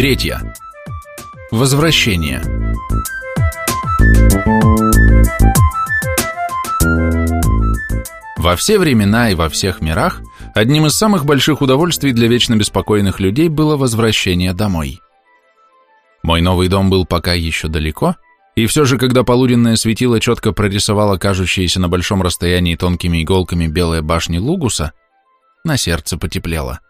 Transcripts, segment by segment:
Третья. Возвращение. Во все времена и во всех мирах одним из самых больших удовольствий для вечно беспокойных людей было возвращение домой. Мой новый дом был пока еще далеко, и все же, когда полуденное светило четко прорисовало кажущиеся на большом расстоянии тонкими иголками белые башни Лугуса, на сердце потеплело.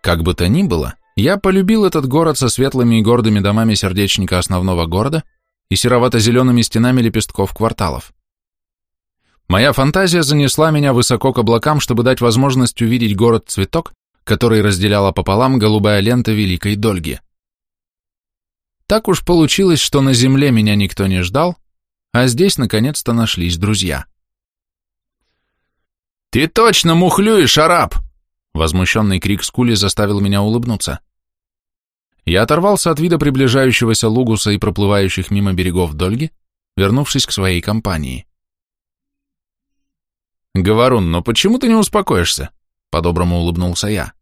Как бы то ни было, я полюбил этот город со светлыми и гордыми домами сердечника основного города и серовато-зелеными стенами лепестков кварталов. Моя фантазия занесла меня высоко к облакам, чтобы дать возможность увидеть город-цветок, который разделяла пополам голубая лента Великой Дольги. Так уж получилось, что на земле меня никто не ждал, а здесь наконец-то нашлись друзья. «Ты точно мухлюешь, араб!» Возмущенный крик Скули заставил меня улыбнуться. Я оторвался от вида приближающегося Лугуса и проплывающих мимо берегов Дольги, вернувшись к своей компании. «Говорун, но почему ты не успокоишься?» — по-доброму улыбнулся я.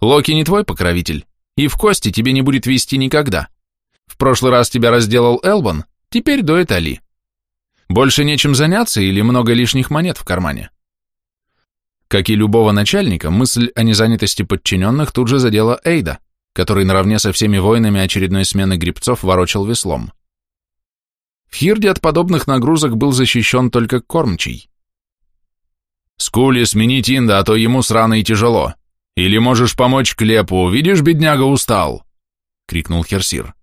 «Локи не твой покровитель, и в кости тебе не будет вести никогда. В прошлый раз тебя разделал Элбан, теперь дует Али. Больше нечем заняться или много лишних монет в кармане?» Как и любого начальника, мысль о незанятости подчиненных тут же задела Эйда, который наравне со всеми воинами очередной смены грибцов ворочал веслом. В Хирде от подобных нагрузок был защищен только кормчий. «Скули, смени Тинда, а то ему срано и тяжело. Или можешь помочь Клепу, видишь, бедняга устал!» — крикнул Херсир.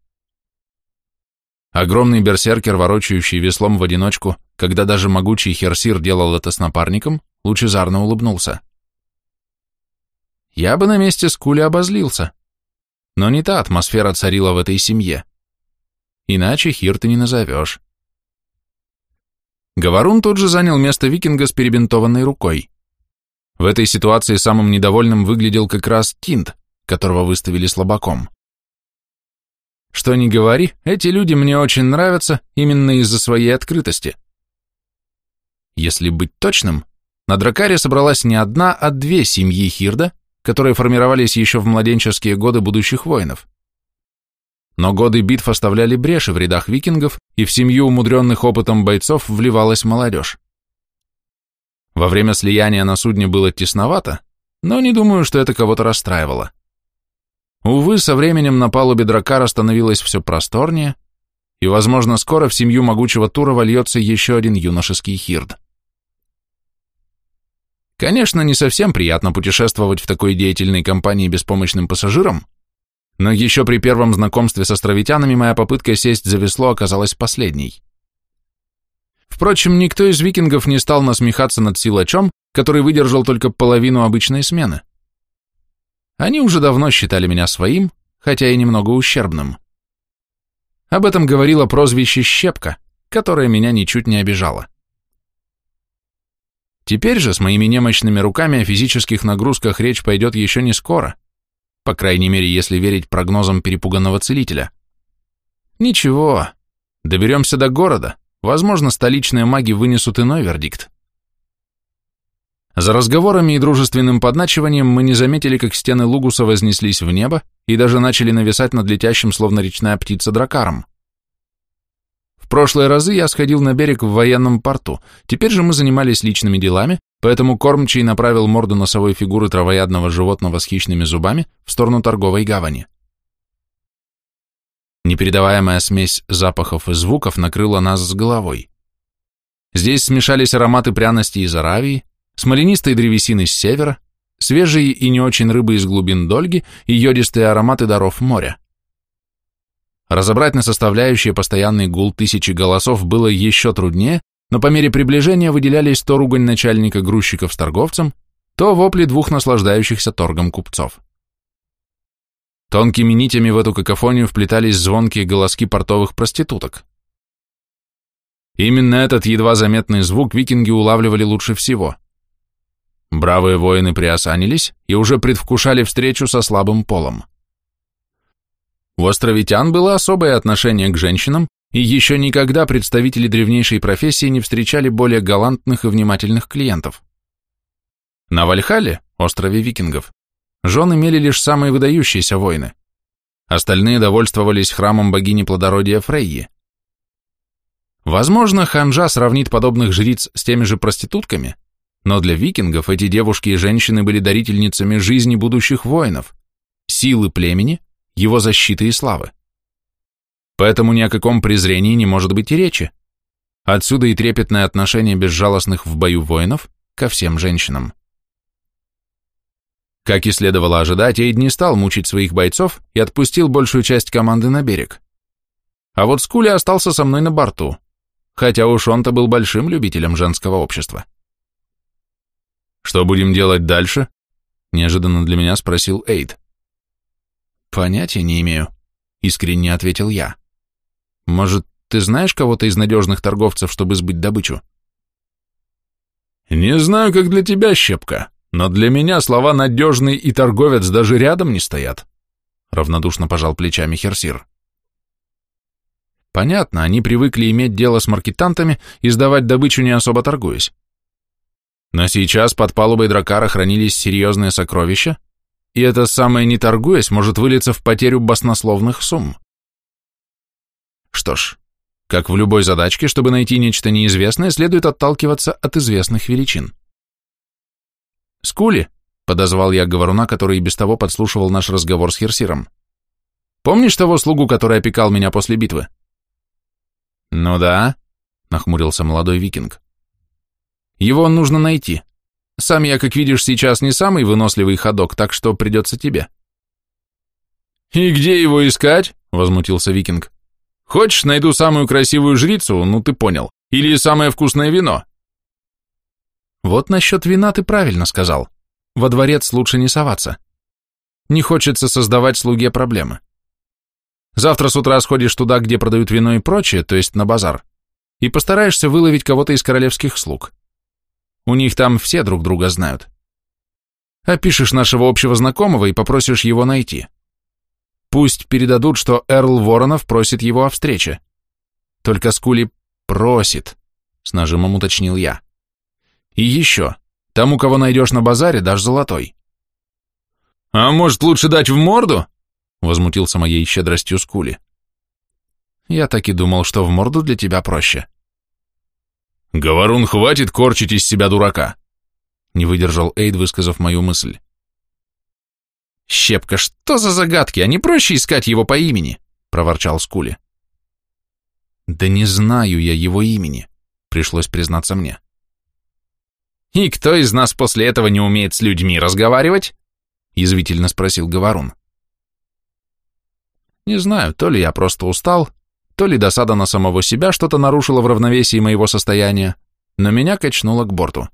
Огромный берсеркер, ворочающий веслом в одиночку, когда даже могучий Херсир делал это с напарником, лучезарно улыбнулся. Я бы на месте Скули обозлился. Но не та атмосфера царила в этой семье. Иначе Хир ты не назовешь. Говорун тут же занял место викинга с перебинтованной рукой. В этой ситуации самым недовольным выглядел как раз Тинт, которого выставили слабаком. Что ни говори, эти люди мне очень нравятся именно из-за своей открытости. Если быть точным, на Дракаре собралась не одна, а две семьи Хирда, которые формировались еще в младенческие годы будущих воинов. Но годы битв оставляли бреши в рядах викингов, и в семью умудренных опытом бойцов вливалась молодежь. Во время слияния на судне было тесновато, но не думаю, что это кого-то расстраивало. Увы, со временем на палубе Дракара становилось все просторнее, и, возможно, скоро в семью могучего Тура вольется еще один юношеский хирд. Конечно, не совсем приятно путешествовать в такой деятельной компании беспомощным пассажиром, но еще при первом знакомстве с островитянами моя попытка сесть за весло оказалась последней. Впрочем, никто из викингов не стал насмехаться над силачом, который выдержал только половину обычной смены. Они уже давно считали меня своим, хотя и немного ущербным. Об этом говорило прозвище «Щепка», которое меня ничуть не обижало. Теперь же с моими немощными руками о физических нагрузках речь пойдет еще не скоро, по крайней мере, если верить прогнозам перепуганного целителя. Ничего, доберемся до города, возможно, столичные маги вынесут иной вердикт. За разговорами и дружественным подначиванием мы не заметили, как стены Лугуса вознеслись в небо и даже начали нависать над летящим, словно речная птица, дракаром. В прошлые разы я сходил на берег в военном порту, теперь же мы занимались личными делами, поэтому кормчий направил морду носовой фигуры травоядного животного с хищными зубами в сторону торговой гавани. Непередаваемая смесь запахов и звуков накрыла нас с головой. Здесь смешались ароматы пряностей из Аравии, смоленистой древесины с севера, свежие и не очень рыбы из глубин Дольги и йодистые ароматы даров моря. Разобрать на составляющие постоянный гул тысячи голосов было еще труднее, но по мере приближения выделялись то ругань начальника грузчиков с торговцем, то вопли двух наслаждающихся торгом купцов. Тонкими нитями в эту какофонию вплетались звонкие голоски портовых проституток. Именно этот едва заметный звук викинги улавливали лучше всего. Бравые воины приосанились и уже предвкушали встречу со слабым полом. У островитян было особое отношение к женщинам, и еще никогда представители древнейшей профессии не встречали более галантных и внимательных клиентов. На Вальхале, острове викингов, жен имели лишь самые выдающиеся воины, остальные довольствовались храмом богини плодородия Фрейи. Возможно, ханжа сравнит подобных жриц с теми же проститутками, но для викингов эти девушки и женщины были дарительницами жизни будущих воинов, силы племени, его защиты и славы. Поэтому ни о каком презрении не может быть и речи. Отсюда и трепетное отношение безжалостных в бою воинов ко всем женщинам. Как и следовало ожидать, Эйд не стал мучить своих бойцов и отпустил большую часть команды на берег. А вот Скули остался со мной на борту, хотя уж он-то был большим любителем женского общества. «Что будем делать дальше?» — неожиданно для меня спросил Эйд. «Понятия не имею», — искренне ответил я. «Может, ты знаешь кого-то из надежных торговцев, чтобы сбыть добычу?» «Не знаю, как для тебя, Щепка, но для меня слова «надежный» и «торговец» даже рядом не стоят», — равнодушно пожал плечами Херсир. Понятно, они привыкли иметь дело с маркетантами и сдавать добычу не особо торгуясь. Но сейчас под палубой дракара хранились серьезные сокровища, и это самое не торгуясь может вылиться в потерю баснословных сумм. Что ж, как в любой задачке, чтобы найти нечто неизвестное, следует отталкиваться от известных величин. «Скули», — подозвал я говоруна, который и без того подслушивал наш разговор с Херсиром. «Помнишь того слугу, который опекал меня после битвы?» «Ну да», — нахмурился молодой викинг. Его нужно найти. Сам я, как видишь, сейчас не самый выносливый ходок, так что придется тебе». «И где его искать?» — возмутился викинг. «Хочешь, найду самую красивую жрицу, ну ты понял, или самое вкусное вино?» «Вот насчет вина ты правильно сказал. Во дворец лучше не соваться. Не хочется создавать слуге проблемы. Завтра с утра сходишь туда, где продают вино и прочее, то есть на базар, и постараешься выловить кого-то из королевских слуг. У них там все друг друга знают. Опишешь нашего общего знакомого и попросишь его найти. Пусть передадут, что Эрл Воронов просит его о встрече. Только Скули просит, с нажимом уточнил я. И еще, тому, кого найдешь на базаре, дашь золотой. А может, лучше дать в морду? Возмутился моей щедростью Скули. Я так и думал, что в морду для тебя проще. «Говорун, хватит корчить из себя дурака!» Не выдержал Эйд, высказав мою мысль. «Щепка, что за загадки? А не проще искать его по имени?» проворчал Скули. «Да не знаю я его имени», пришлось признаться мне. «И кто из нас после этого не умеет с людьми разговаривать?» язвительно спросил Говорун. «Не знаю, то ли я просто устал, то ли досада на самого себя что-то нарушила в равновесии моего состояния, но меня качнуло к борту.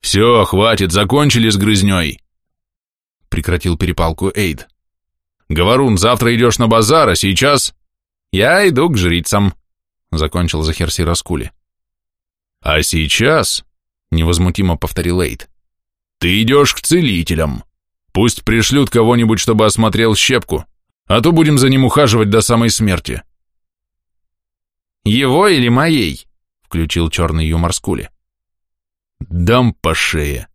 «Все, хватит, закончили с грызней!» Прекратил перепалку Эйд. «Говорун, завтра идешь на базар, а сейчас...» «Я иду к жрицам», — закончил Захерси Раскули. «А сейчас...» — невозмутимо повторил Эйд. «Ты идешь к целителям. Пусть пришлют кого-нибудь, чтобы осмотрел щепку, а то будем за ним ухаживать до самой смерти. Его или моей? Включил черный юмор Скули. Дам по шее.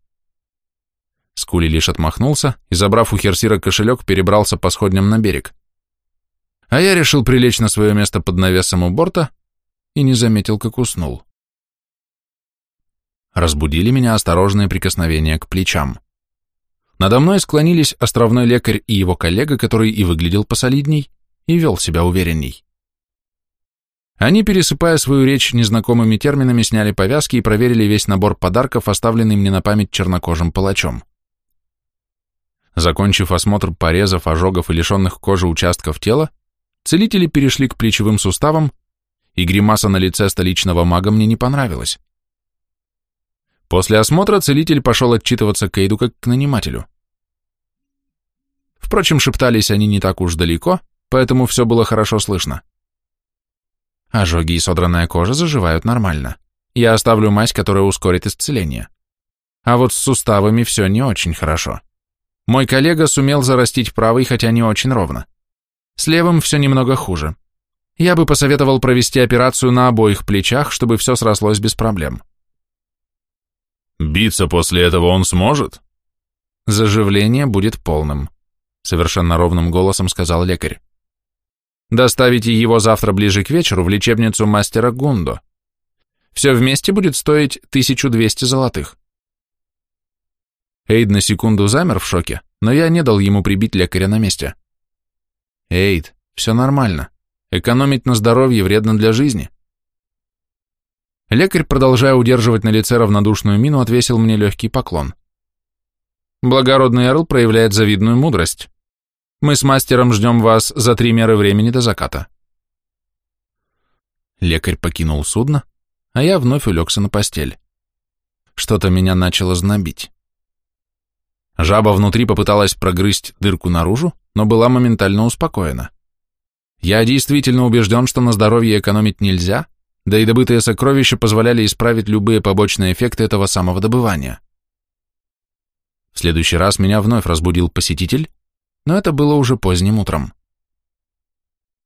Скули лишь отмахнулся и, забрав у Херсира кошелек, перебрался по сходням на берег. А я решил прилечь на свое место под навесом у борта и не заметил, как уснул. Разбудили меня осторожные прикосновения к плечам. Надо мной склонились островной лекарь и его коллега, который и выглядел посолидней, и вел себя уверенней. Они, пересыпая свою речь незнакомыми терминами, сняли повязки и проверили весь набор подарков, оставленный мне на память чернокожим палачом. Закончив осмотр порезов, ожогов и лишенных кожи участков тела, целители перешли к плечевым суставам, и гримаса на лице столичного мага мне не понравилась. После осмотра целитель пошел отчитываться Кейду как к нанимателю. Впрочем, шептались они не так уж далеко, поэтому все было хорошо слышно. Ожоги и содранная кожа заживают нормально. Я оставлю мазь, которая ускорит исцеление. А вот с суставами все не очень хорошо. Мой коллега сумел зарастить правый, хотя не очень ровно. С левым все немного хуже. Я бы посоветовал провести операцию на обоих плечах, чтобы все срослось без проблем. Биться после этого он сможет? Заживление будет полным, совершенно ровным голосом сказал лекарь. Доставите его завтра ближе к вечеру в лечебницу мастера Гундо. Все вместе будет стоить 1200 золотых. Эйд на секунду замер в шоке, но я не дал ему прибить лекаря на месте. Эйд, все нормально. Экономить на здоровье вредно для жизни. Лекарь, продолжая удерживать на лице равнодушную мину, отвесил мне легкий поклон. Благородный Эрл проявляет завидную мудрость. Мы с мастером ждем вас за три меры времени до заката. Лекарь покинул судно, а я вновь улегся на постель. Что-то меня начало знобить. Жаба внутри попыталась прогрызть дырку наружу, но была моментально успокоена. Я действительно убежден, что на здоровье экономить нельзя, да и добытые сокровища позволяли исправить любые побочные эффекты этого самого добывания. В следующий раз меня вновь разбудил посетитель, но это было уже поздним утром.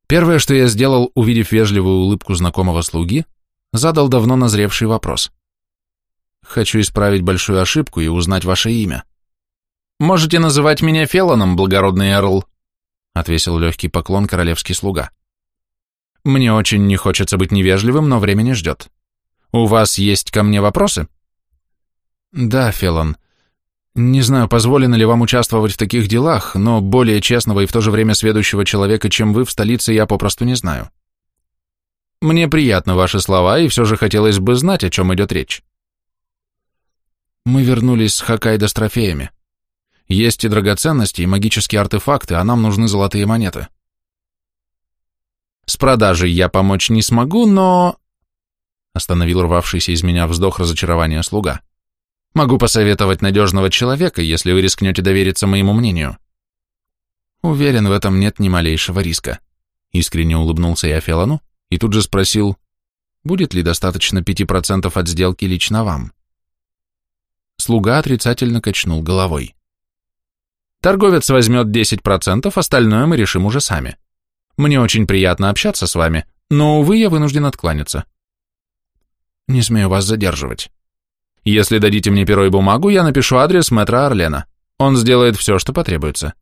Первое, что я сделал, увидев вежливую улыбку знакомого слуги, задал давно назревший вопрос. «Хочу исправить большую ошибку и узнать ваше имя». «Можете называть меня Фелоном, благородный Эрл», — отвесил легкий поклон королевский слуга. Мне очень не хочется быть невежливым, но время не ждет. У вас есть ко мне вопросы? Да, Фелон. Не знаю, позволено ли вам участвовать в таких делах, но более честного и в то же время сведущего человека, чем вы в столице, я попросту не знаю. Мне приятны ваши слова, и все же хотелось бы знать, о чем идет речь. Мы вернулись с Хоккайдо с трофеями. Есть и драгоценности, и магические артефакты, а нам нужны золотые монеты. С продажей я помочь не смогу, но...» Остановил рвавшийся из меня вздох разочарования слуга. «Могу посоветовать надежного человека, если вы рискнете довериться моему мнению». «Уверен, в этом нет ни малейшего риска», — искренне улыбнулся я Фелану и тут же спросил, будет ли достаточно пяти процентов от сделки лично вам. Слуга отрицательно качнул головой. «Торговец возьмет 10%, остальное мы решим уже сами. Мне очень приятно общаться с вами, но, увы, я вынужден откланяться. Не смею вас задерживать. Если дадите мне перо и бумагу, я напишу адрес мэтра Орлена. Он сделает все, что потребуется.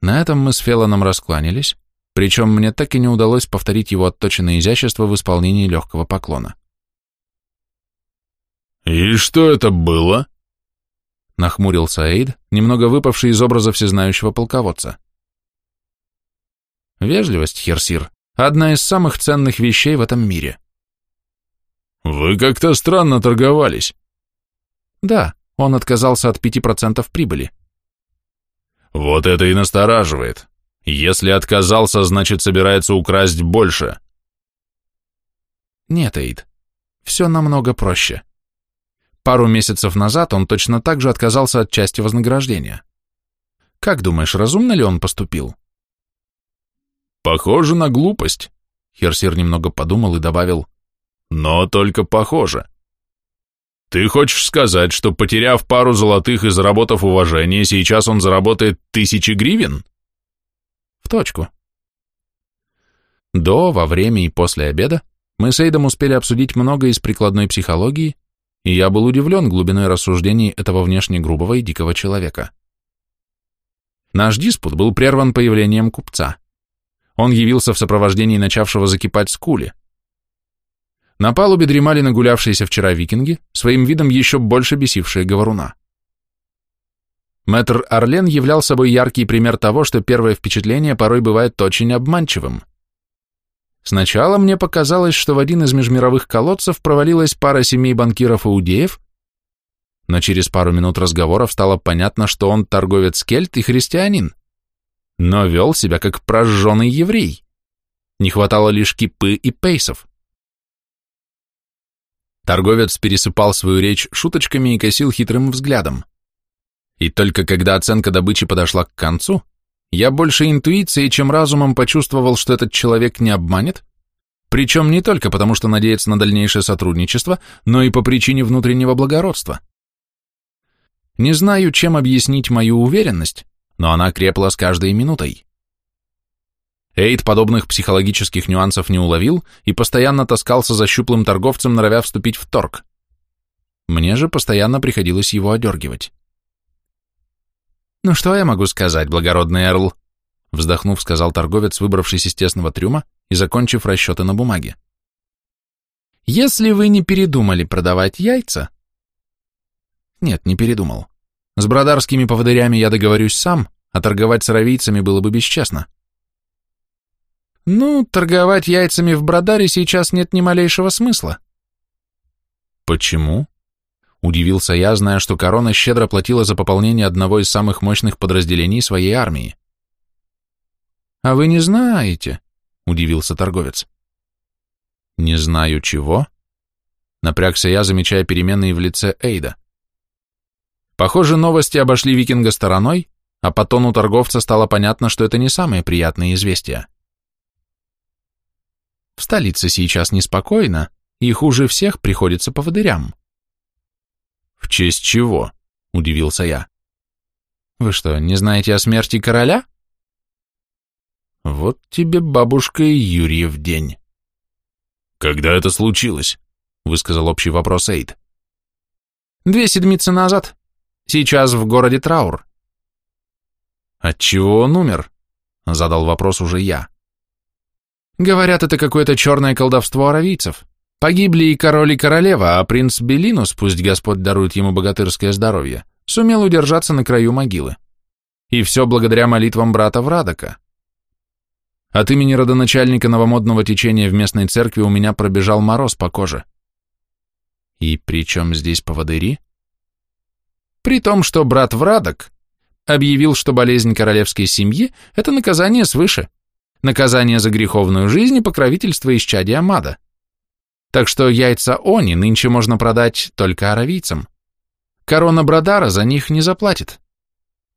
На этом мы с Феллоном раскланялись, причем мне так и не удалось повторить его отточенное изящество в исполнении легкого поклона. «И что это было?» Нахмурился Эйд, немного выпавший из образа всезнающего полководца. Вежливость, Херсир, одна из самых ценных вещей в этом мире. Вы как-то странно торговались. Да, он отказался от пяти процентов прибыли. Вот это и настораживает. Если отказался, значит собирается украсть больше. Нет, Эйд, все намного проще. Пару месяцев назад он точно так же отказался от части вознаграждения. Как думаешь, разумно ли он поступил? Похоже на глупость. Херсир немного подумал и добавил. Но только похоже. Ты хочешь сказать, что, потеряв пару золотых и заработав уважение, сейчас он заработает тысячи гривен? В точку. До, во время и после обеда мы с Эйдом успели обсудить много из прикладной психологии, и я был удивлен глубиной рассуждений этого внешне грубого и дикого человека. Наш диспут был прерван появлением купца. Он явился в сопровождении начавшего закипать скули. На палубе дремали нагулявшиеся вчера викинги, своим видом еще больше бесившие говоруна. Мэтр Орлен являл собой яркий пример того, что первое впечатление порой бывает очень обманчивым. Сначала мне показалось, что в один из межмировых колодцев провалилась пара семей банкиров-иудеев, но через пару минут разговоров стало понятно, что он торговец кельт и христианин но вел себя как прожженный еврей. Не хватало лишь кипы и пейсов. Торговец пересыпал свою речь шуточками и косил хитрым взглядом. И только когда оценка добычи подошла к концу, я больше интуицией, чем разумом почувствовал, что этот человек не обманет, причем не только потому, что надеется на дальнейшее сотрудничество, но и по причине внутреннего благородства. Не знаю, чем объяснить мою уверенность, но она крепла с каждой минутой. Эйд подобных психологических нюансов не уловил и постоянно таскался за щуплым торговцем, норовя вступить в торг. Мне же постоянно приходилось его одергивать. «Ну что я могу сказать, благородный Эрл?» Вздохнув, сказал торговец, выбравшись из тесного трюма и закончив расчеты на бумаге. «Если вы не передумали продавать яйца...» «Нет, не передумал. С бродарскими поводырями я договорюсь сам, а торговать с ровийцами было бы бесчестно». «Ну, торговать яйцами в Бродаре сейчас нет ни малейшего смысла». «Почему?» Удивился я, зная, что корона щедро платила за пополнение одного из самых мощных подразделений своей армии. «А вы не знаете?» — удивился торговец. «Не знаю чего?» Напрягся я, замечая переменные в лице Эйда. Похоже, новости обошли викинга стороной, а по тону торговца стало понятно, что это не самые приятные известия. В столице сейчас неспокойно, и хуже всех приходится по водырям. «В честь чего?» — удивился я. «Вы что, не знаете о смерти короля?» «Вот тебе бабушка и Юрьев день». «Когда это случилось?» — высказал общий вопрос Эйд. «Две седмицы назад. Сейчас в городе траур». «Отчего он умер?» — задал вопрос уже я. «Говорят, это какое-то черное колдовство аравийцев. Погибли и король, и королева, а принц Белинус, пусть Господь дарует ему богатырское здоровье, сумел удержаться на краю могилы. И все благодаря молитвам брата Врадока. От имени родоначальника новомодного течения в местной церкви у меня пробежал мороз по коже. И при чем здесь поводыри? При том, что брат Врадок объявил, что болезнь королевской семьи – это наказание свыше, наказание за греховную жизнь и покровительство исчадия Мада. Так что яйца они нынче можно продать только аравийцам. Корона Брадара за них не заплатит.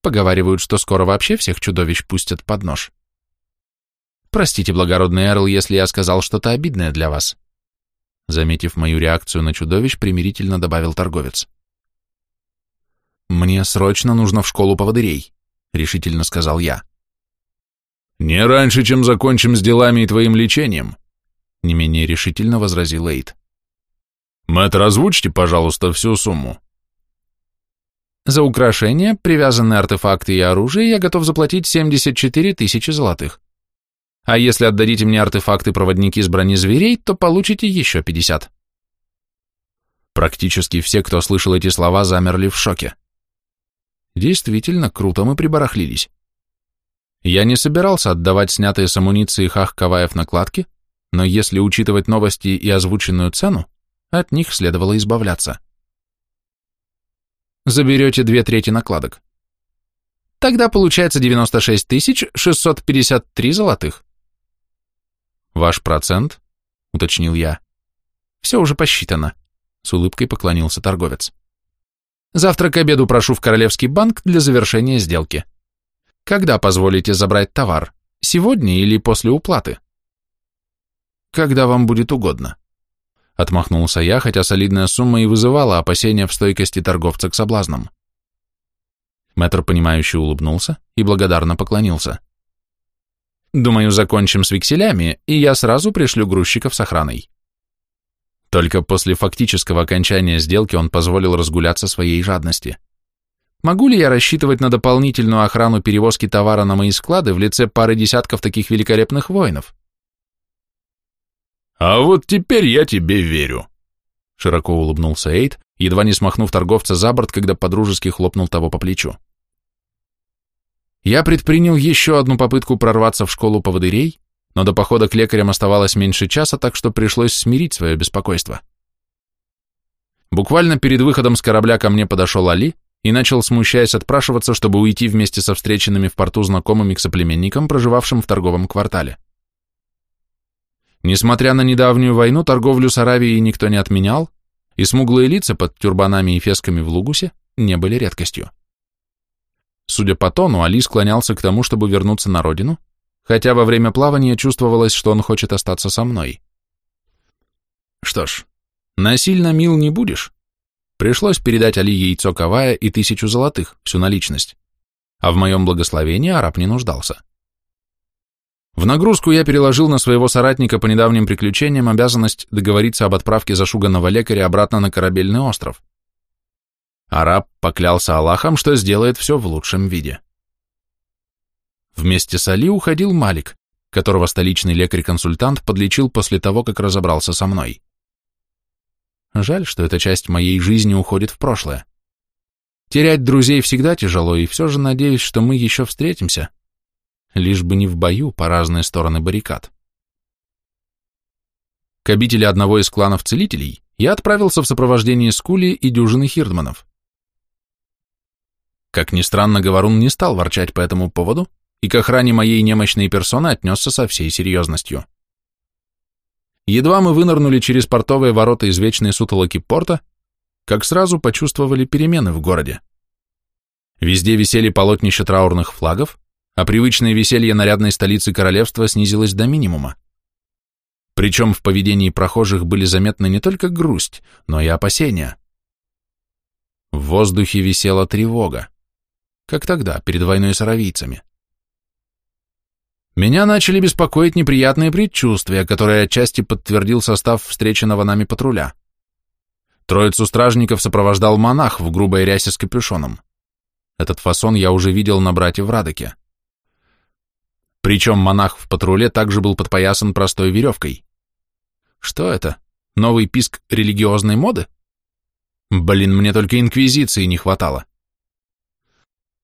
Поговаривают, что скоро вообще всех чудовищ пустят под нож. Простите, благородный Эрл, если я сказал что-то обидное для вас. Заметив мою реакцию на чудовищ, примирительно добавил торговец. «Мне срочно нужно в школу поводырей», — решительно сказал я. «Не раньше, чем закончим с делами и твоим лечением», не менее решительно возразил Эйд. «Мэтр, озвучьте, пожалуйста, всю сумму». «За украшения, привязанные артефакты и оружие я готов заплатить 74 тысячи золотых. А если отдадите мне артефакты-проводники с брони зверей, то получите еще 50». Практически все, кто слышал эти слова, замерли в шоке. Действительно, круто мы прибарахлились. Я не собирался отдавать снятые с амуниции хах-каваев накладки, но если учитывать новости и озвученную цену, от них следовало избавляться. Заберете две трети накладок. Тогда получается 96 653 золотых. Ваш процент? Уточнил я. Все уже посчитано. С улыбкой поклонился торговец. Завтра к обеду прошу в Королевский банк для завершения сделки. Когда позволите забрать товар? Сегодня или после уплаты? когда вам будет угодно. Отмахнулся я, хотя солидная сумма и вызывала опасения в стойкости торговца к соблазнам. Мэтр, понимающе улыбнулся и благодарно поклонился. Думаю, закончим с векселями, и я сразу пришлю грузчиков с охраной. Только после фактического окончания сделки он позволил разгуляться своей жадности. Могу ли я рассчитывать на дополнительную охрану перевозки товара на мои склады в лице пары десятков таких великолепных воинов? «А вот теперь я тебе верю», — широко улыбнулся Эйд, едва не смахнув торговца за борт, когда подружески хлопнул того по плечу. Я предпринял еще одну попытку прорваться в школу поводырей, но до похода к лекарям оставалось меньше часа, так что пришлось смирить свое беспокойство. Буквально перед выходом с корабля ко мне подошел Али и начал, смущаясь, отпрашиваться, чтобы уйти вместе со встреченными в порту знакомыми к соплеменникам, проживавшим в торговом квартале. Несмотря на недавнюю войну, торговлю с Аравией никто не отменял, и смуглые лица под тюрбанами и фесками в Лугусе не были редкостью. Судя по тону, Али склонялся к тому, чтобы вернуться на родину, хотя во время плавания чувствовалось, что он хочет остаться со мной. Что ж, насильно мил не будешь. Пришлось передать Али яйцо Кавая и тысячу золотых, всю наличность, а в моем благословении араб не нуждался. В нагрузку я переложил на своего соратника по недавним приключениям обязанность договориться об отправке зашуганного лекаря обратно на корабельный остров. Араб поклялся Аллахом, что сделает все в лучшем виде. Вместе с Али уходил Малик, которого столичный лекарь-консультант подлечил после того, как разобрался со мной. Жаль, что эта часть моей жизни уходит в прошлое. Терять друзей всегда тяжело, и все же надеюсь, что мы еще встретимся, лишь бы не в бою по разные стороны баррикад. К обители одного из кланов целителей я отправился в сопровождении Скули и дюжины хирдманов. Как ни странно, Говорун не стал ворчать по этому поводу и к охране моей немощной персоны отнесся со всей серьезностью. Едва мы вынырнули через портовые ворота из вечной сутолоки порта, как сразу почувствовали перемены в городе. Везде висели полотнища траурных флагов, а привычное веселье нарядной столицы королевства снизилось до минимума. Причем в поведении прохожих были заметны не только грусть, но и опасения. В воздухе висела тревога, как тогда, перед войной с аравийцами. Меня начали беспокоить неприятные предчувствия, которые отчасти подтвердил состав встреченного нами патруля. Троицу стражников сопровождал монах в грубой рясе с капюшоном. Этот фасон я уже видел на брате в Радоке. Причем монах в патруле также был подпоясан простой веревкой. Что это? Новый писк религиозной моды? Блин, мне только инквизиции не хватало.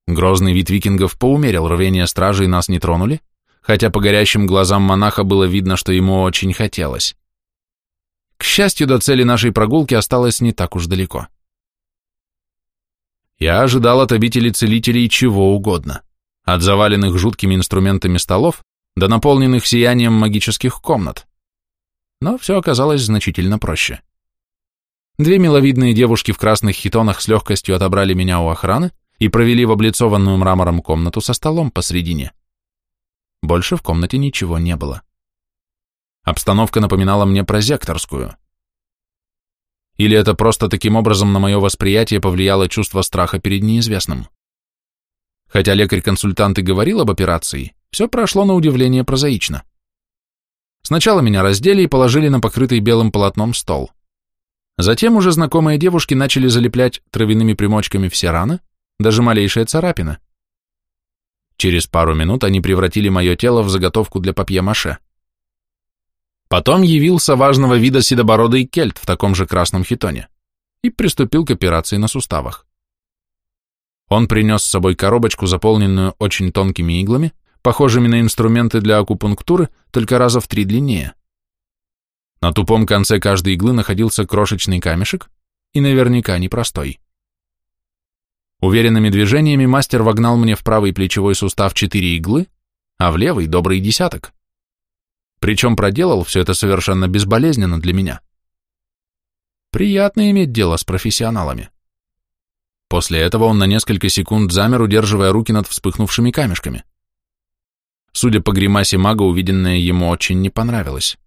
Грозный вид викингов поумерил рвение стражи и нас не тронули, хотя по горящим глазам монаха было видно, что ему очень хотелось. К счастью, до цели нашей прогулки осталось не так уж далеко. Я ожидал от обители целителей чего угодно, от заваленных жуткими инструментами столов до наполненных сиянием магических комнат. Но все оказалось значительно проще. Две миловидные девушки в красных хитонах с легкостью отобрали меня у охраны и провели в облицованную мрамором комнату со столом посредине. Больше в комнате ничего не было. Обстановка напоминала мне прозекторскую. Или это просто таким образом на мое восприятие повлияло чувство страха перед неизвестным? Хотя лекарь-консультант и говорил об операции, все прошло на удивление прозаично. Сначала меня раздели и положили на покрытый белым полотном стол. Затем уже знакомые девушки начали залеплять травяными примочками все раны, даже малейшая царапина. Через пару минут они превратили мое тело в заготовку для папье-маше. Потом явился важного вида седобородый кельт в таком же красном хитоне и приступил к операции на суставах. Он принес с собой коробочку, заполненную очень тонкими иглами, похожими на инструменты для акупунктуры, только раза в три длиннее. На тупом конце каждой иглы находился крошечный камешек, и наверняка непростой. Уверенными движениями мастер вогнал мне в правый плечевой сустав четыре иглы, а в левый добрый десяток. Причем проделал все это совершенно безболезненно для меня. Приятно иметь дело с профессионалами. После этого он на несколько секунд замер, удерживая руки над вспыхнувшими камешками. Судя по гримасе мага, увиденное ему очень не понравилось.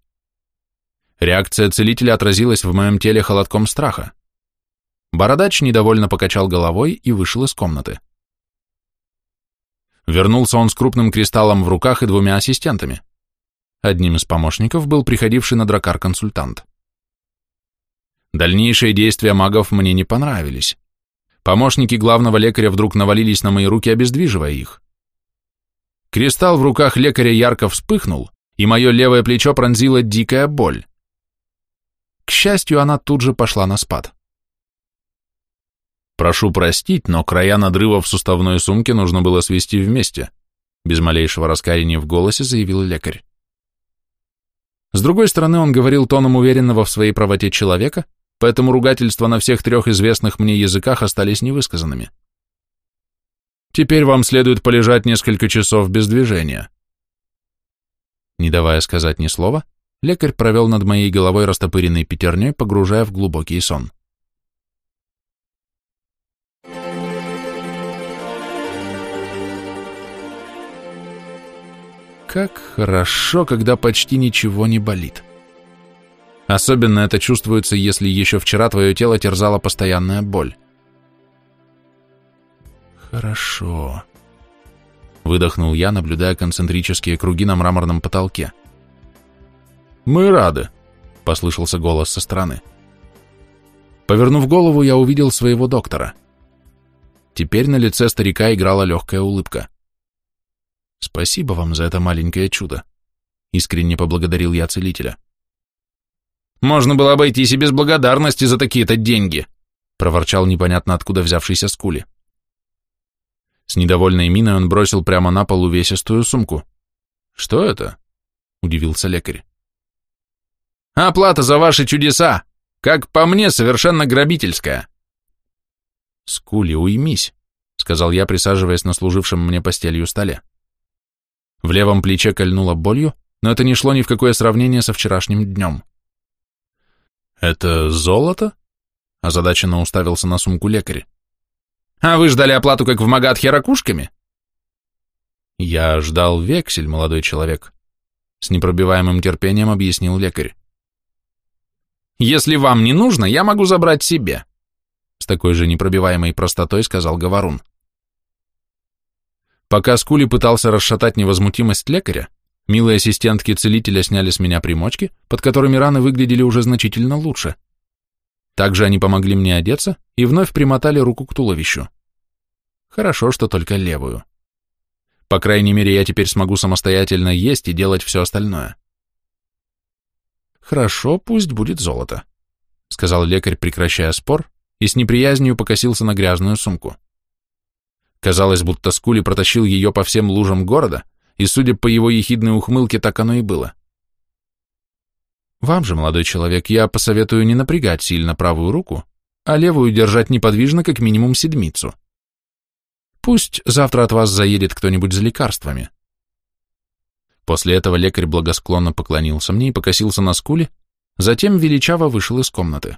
Реакция целителя отразилась в моем теле холодком страха. Бородач недовольно покачал головой и вышел из комнаты. Вернулся он с крупным кристаллом в руках и двумя ассистентами. Одним из помощников был приходивший на дракар консультант. Дальнейшие действия магов мне не понравились. Помощники главного лекаря вдруг навалились на мои руки, обездвиживая их. Кристалл в руках лекаря ярко вспыхнул, и мое левое плечо пронзила дикая боль. К счастью, она тут же пошла на спад. Прошу простить, но края надрыва в суставной сумке нужно было свести вместе, без малейшего раскаяния в голосе заявил лекарь. С другой стороны, он говорил тоном уверенного в своей правоте человека, поэтому ругательства на всех трех известных мне языках остались невысказанными. Теперь вам следует полежать несколько часов без движения. Не давая сказать ни слова, лекарь провел над моей головой растопыренной пятерней, погружая в глубокий сон. Как хорошо, когда почти ничего не болит. Особенно это чувствуется, если еще вчера твое тело терзала постоянная боль. Хорошо. Выдохнул я, наблюдая концентрические круги на мраморном потолке. «Мы рады», — послышался голос со стороны. Повернув голову, я увидел своего доктора, Теперь на лице старика играла легкая улыбка. «Спасибо вам за это маленькое чудо», — искренне поблагодарил я целителя. «Можно было обойтись и без благодарности за такие-то деньги», — проворчал непонятно откуда взявшийся скули. С недовольной миной он бросил прямо на пол увесистую сумку. «Что это?» — удивился лекарь. «Оплата за ваши чудеса! Как по мне, совершенно грабительская!» «Скули, уймись», — сказал я, присаживаясь на служившем мне постелью столе. В левом плече кольнуло болью, но это не шло ни в какое сравнение со вчерашним днем. «Это золото?» — озадаченно уставился на сумку лекарь. А вы ждали оплату, как в Магадхе, ракушками? Я ждал вексель, молодой человек. С непробиваемым терпением объяснил лекарь. Если вам не нужно, я могу забрать себе. С такой же непробиваемой простотой сказал Говорун. Пока Скули пытался расшатать невозмутимость лекаря, милые ассистентки целителя сняли с меня примочки, под которыми раны выглядели уже значительно лучше. Также они помогли мне одеться и вновь примотали руку к туловищу. Хорошо, что только левую. По крайней мере, я теперь смогу самостоятельно есть и делать все остальное. Хорошо, пусть будет золото, сказал лекарь, прекращая спор, и с неприязнью покосился на грязную сумку. Казалось, будто Скули протащил ее по всем лужам города, и, судя по его ехидной ухмылке, так оно и было. Вам же, молодой человек, я посоветую не напрягать сильно правую руку, а левую держать неподвижно как минимум седмицу. Пусть завтра от вас заедет кто-нибудь за лекарствами. После этого лекарь благосклонно поклонился мне и покосился на скуле, затем величаво вышел из комнаты.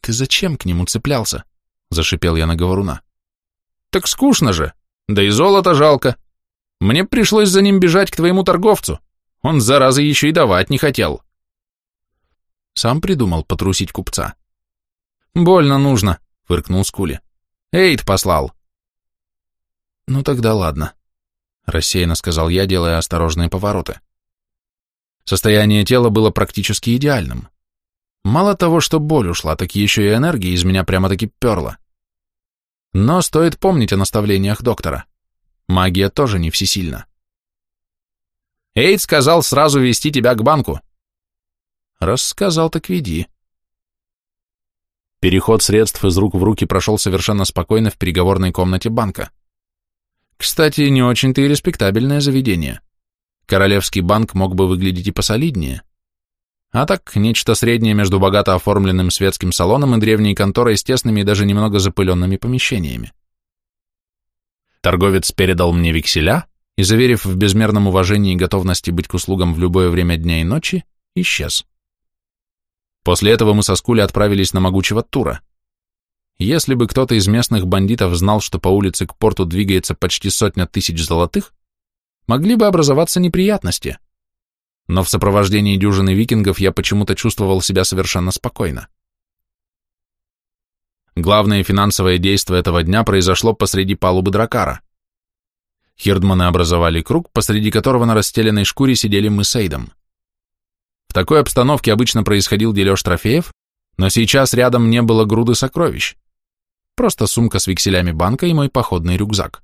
«Ты зачем к нему цеплялся?» — зашипел я на говоруна. «Так скучно же, да и золото жалко. Мне пришлось за ним бежать к твоему торговцу. Он, зараза, еще и давать не хотел. Сам придумал потрусить купца. Больно нужно, фыркнул Скули. Эйд послал. Ну тогда ладно, рассеянно сказал я, делая осторожные повороты. Состояние тела было практически идеальным. Мало того, что боль ушла, так еще и энергия из меня прямо-таки перла. Но стоит помнить о наставлениях доктора. Магия тоже не всесильна. Эйд сказал сразу вести тебя к банку. Рассказал, так веди. Переход средств из рук в руки прошел совершенно спокойно в переговорной комнате банка. Кстати, не очень-то и респектабельное заведение. Королевский банк мог бы выглядеть и посолиднее. А так, нечто среднее между богато оформленным светским салоном и древней конторой с тесными и даже немного запыленными помещениями. Торговец передал мне векселя, и, заверив в безмерном уважении и готовности быть к услугам в любое время дня и ночи, исчез. После этого мы со Скули отправились на могучего тура. Если бы кто-то из местных бандитов знал, что по улице к порту двигается почти сотня тысяч золотых, могли бы образоваться неприятности. Но в сопровождении дюжины викингов я почему-то чувствовал себя совершенно спокойно. Главное финансовое действие этого дня произошло посреди палубы Дракара. Хирдманы образовали круг, посреди которого на расстеленной шкуре сидели мы с Эйдом. В такой обстановке обычно происходил дележ трофеев, но сейчас рядом не было груды сокровищ. Просто сумка с векселями банка и мой походный рюкзак.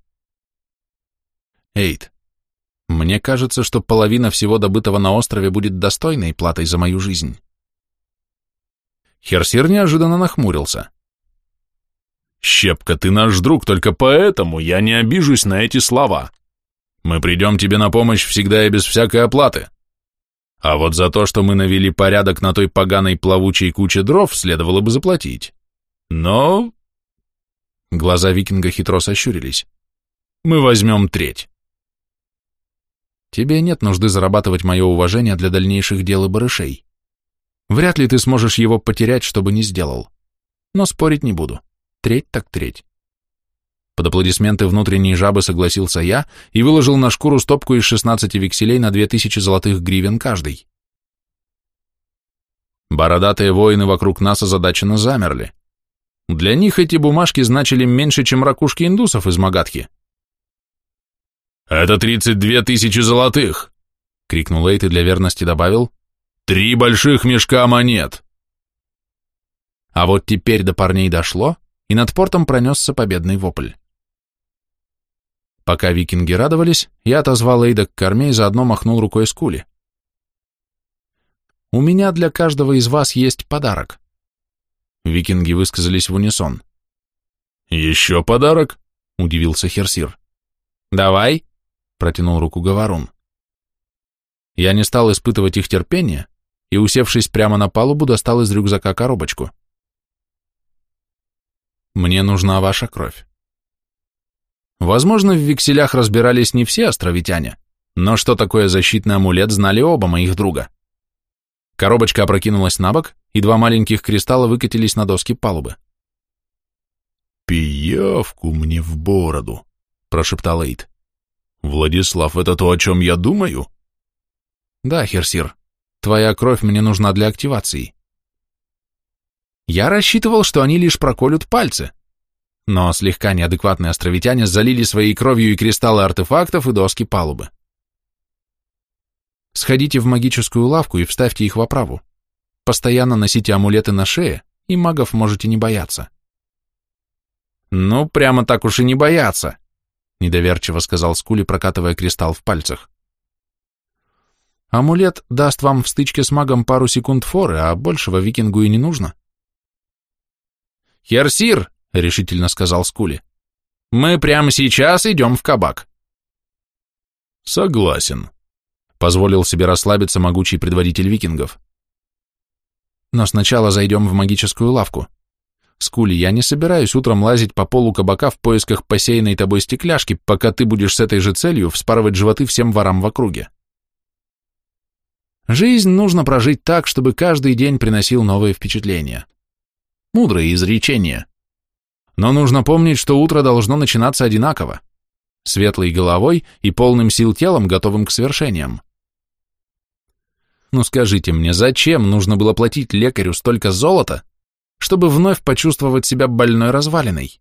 Эйд, мне кажется, что половина всего добытого на острове будет достойной платой за мою жизнь. Херсир неожиданно нахмурился. «Щепка, ты наш друг, только поэтому я не обижусь на эти слова. Мы придем тебе на помощь всегда и без всякой оплаты. А вот за то, что мы навели порядок на той поганой плавучей куче дров, следовало бы заплатить. Но...» Глаза викинга хитро сощурились. «Мы возьмем треть». «Тебе нет нужды зарабатывать мое уважение для дальнейших дел и барышей. Вряд ли ты сможешь его потерять, что бы ни сделал. Но спорить не буду». Треть так треть. Под аплодисменты внутренней жабы согласился я и выложил на шкуру стопку из 16 векселей на 2000 золотых гривен каждый. Бородатые воины вокруг нас озадаченно замерли. Для них эти бумажки значили меньше, чем ракушки индусов из Магадхи. «Это 32 тысячи золотых!» — крикнул Эйт и для верности добавил. «Три больших мешка монет!» А вот теперь до парней дошло, и над портом пронесся победный вопль. Пока викинги радовались, я отозвал Эйда к корме и заодно махнул рукой Скули. «У меня для каждого из вас есть подарок». Викинги высказались в унисон. «Еще подарок?» — удивился Херсир. «Давай», — протянул руку Говорун. Я не стал испытывать их терпение и, усевшись прямо на палубу, достал из рюкзака коробочку. «Мне нужна ваша кровь». Возможно, в векселях разбирались не все островитяне, но что такое защитный амулет, знали оба моих друга. Коробочка опрокинулась на бок, и два маленьких кристалла выкатились на доски палубы. «Пиявку мне в бороду», — прошептал Эйд. «Владислав, это то, о чем я думаю?» «Да, Херсир, твоя кровь мне нужна для активации». Я рассчитывал, что они лишь проколют пальцы, но слегка неадекватные островитяне залили своей кровью и кристаллы артефактов, и доски палубы. Сходите в магическую лавку и вставьте их в оправу. Постоянно носите амулеты на шее, и магов можете не бояться. Ну, прямо так уж и не бояться, недоверчиво сказал Скули, прокатывая кристалл в пальцах. Амулет даст вам в стычке с магом пару секунд форы, а большего викингу и не нужно. Херсир, решительно сказал Скули, мы прямо сейчас идем в кабак. Согласен, позволил себе расслабиться могучий предводитель викингов. Но сначала зайдем в магическую лавку. Скули, я не собираюсь утром лазить по полу кабака в поисках посеянной тобой стекляшки, пока ты будешь с этой же целью вспарывать животы всем ворам в округе. Жизнь нужно прожить так, чтобы каждый день приносил новые впечатления. Мудрое изречение. Но нужно помнить, что утро должно начинаться одинаково, светлой головой и полным сил телом, готовым к свершениям. Ну скажите мне, зачем нужно было платить лекарю столько золота, чтобы вновь почувствовать себя больной развалиной?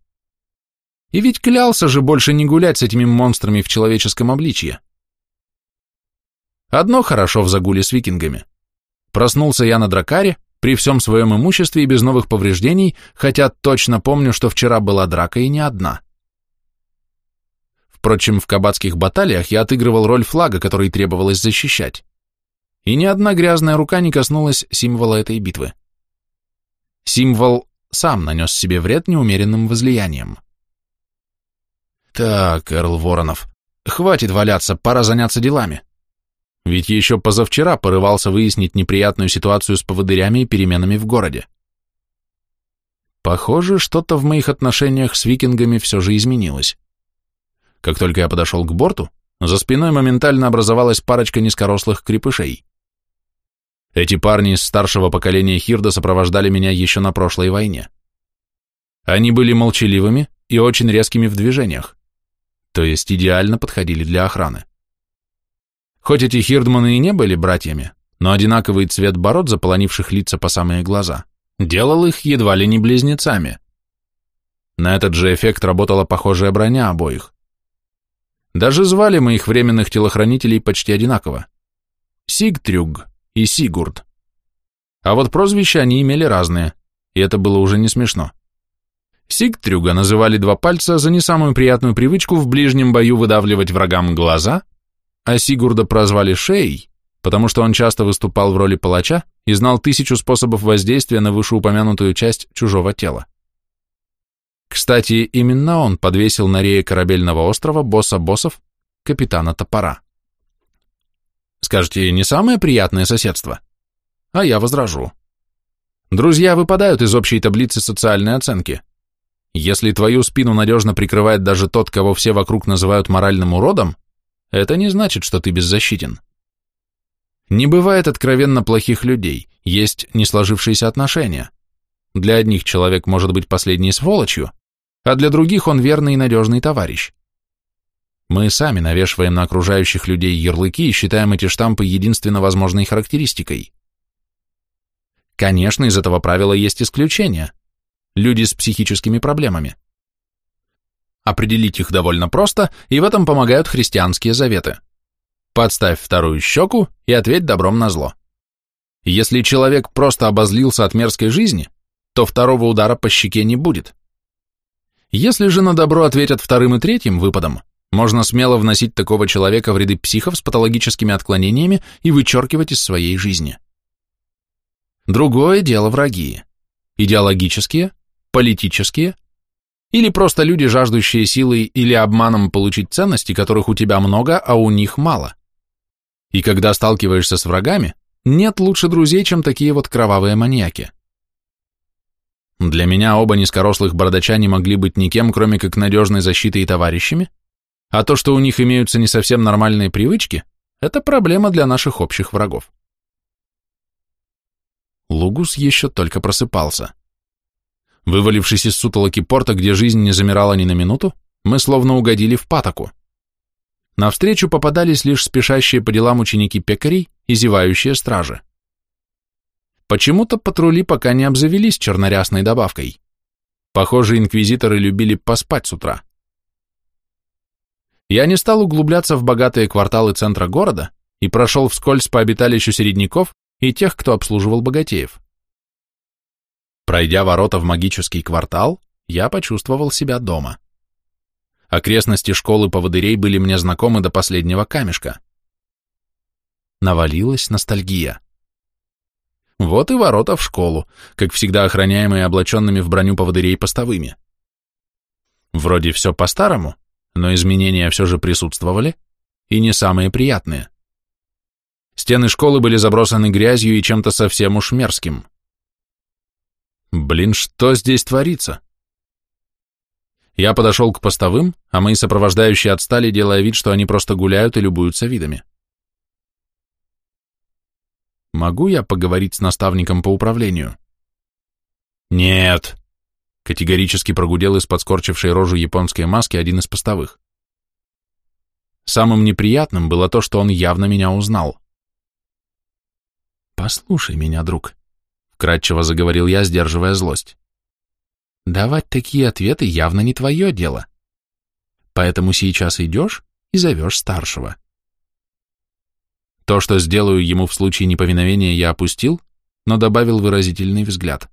И ведь клялся же больше не гулять с этими монстрами в человеческом обличье. Одно хорошо в загуле с викингами. Проснулся я на дракаре, при всем своем имуществе и без новых повреждений, хотя точно помню, что вчера была драка и не одна. Впрочем, в кабацких баталиях я отыгрывал роль флага, который требовалось защищать и ни одна грязная рука не коснулась символа этой битвы. Символ сам нанес себе вред неумеренным возлиянием. Так, Эрл Воронов, хватит валяться, пора заняться делами. Ведь еще позавчера порывался выяснить неприятную ситуацию с поводырями и переменами в городе. Похоже, что-то в моих отношениях с викингами все же изменилось. Как только я подошел к борту, за спиной моментально образовалась парочка низкорослых крепышей. Эти парни из старшего поколения Хирда сопровождали меня еще на прошлой войне. Они были молчаливыми и очень резкими в движениях, то есть идеально подходили для охраны. Хоть эти хирдманы и не были братьями, но одинаковый цвет бород, заполонивших лица по самые глаза, делал их едва ли не близнецами. На этот же эффект работала похожая броня обоих. Даже звали моих временных телохранителей почти одинаково. Сигтрюг и Сигурд. А вот прозвища они имели разные, и это было уже не смешно. Сигтрюга называли два пальца за не самую приятную привычку в ближнем бою выдавливать врагам глаза, а Сигурда прозвали Шеей, потому что он часто выступал в роли палача и знал тысячу способов воздействия на вышеупомянутую часть чужого тела. Кстати, именно он подвесил на рее корабельного острова босса боссов, капитана Топора. Скажете, не самое приятное соседство? А я возражу. Друзья выпадают из общей таблицы социальной оценки. Если твою спину надежно прикрывает даже тот, кого все вокруг называют моральным уродом, это не значит, что ты беззащитен. Не бывает откровенно плохих людей, есть не сложившиеся отношения. Для одних человек может быть последней сволочью, а для других он верный и надежный товарищ. Мы сами навешиваем на окружающих людей ярлыки и считаем эти штампы единственно возможной характеристикой. Конечно, из этого правила есть исключения. Люди с психическими проблемами. Определить их довольно просто, и в этом помогают христианские заветы. Подставь вторую щеку и ответь добром на зло. Если человек просто обозлился от мерзкой жизни, то второго удара по щеке не будет. Если же на добро ответят вторым и третьим выпадом, можно смело вносить такого человека в ряды психов с патологическими отклонениями и вычеркивать из своей жизни. Другое дело враги. Идеологические, политические, или просто люди, жаждущие силой или обманом получить ценности, которых у тебя много, а у них мало. И когда сталкиваешься с врагами, нет лучше друзей, чем такие вот кровавые маньяки. Для меня оба низкорослых бородача не могли быть никем, кроме как надежной защитой и товарищами, а то, что у них имеются не совсем нормальные привычки, это проблема для наших общих врагов. Лугус еще только просыпался. Вывалившись из сутолоки порта, где жизнь не замирала ни на минуту, мы словно угодили в патоку. Навстречу попадались лишь спешащие по делам ученики пекарей и зевающие стражи. Почему-то патрули пока не обзавелись чернорясной добавкой. Похоже, инквизиторы любили поспать с утра. Я не стал углубляться в богатые кварталы центра города и прошел вскользь по обиталищу середняков и тех, кто обслуживал богатеев. Пройдя ворота в магический квартал, я почувствовал себя дома. Окрестности школы поводырей были мне знакомы до последнего камешка. Навалилась ностальгия. Вот и ворота в школу, как всегда охраняемые облаченными в броню поводырей постовыми. Вроде все по-старому, но изменения все же присутствовали, и не самые приятные. Стены школы были забросаны грязью и чем-то совсем уж мерзким. Блин, что здесь творится? Я подошел к постовым, а мои сопровождающие отстали, делая вид, что они просто гуляют и любуются видами. Могу я поговорить с наставником по управлению? Нет, категорически прогудел из-под скорчившей рожу японской маски один из постовых. Самым неприятным было то, что он явно меня узнал. «Послушай меня, друг», — вкратчиво заговорил я, сдерживая злость. «Давать такие ответы явно не твое дело. Поэтому сейчас идешь и зовешь старшего». То, что сделаю ему в случае неповиновения, я опустил, но добавил выразительный взгляд.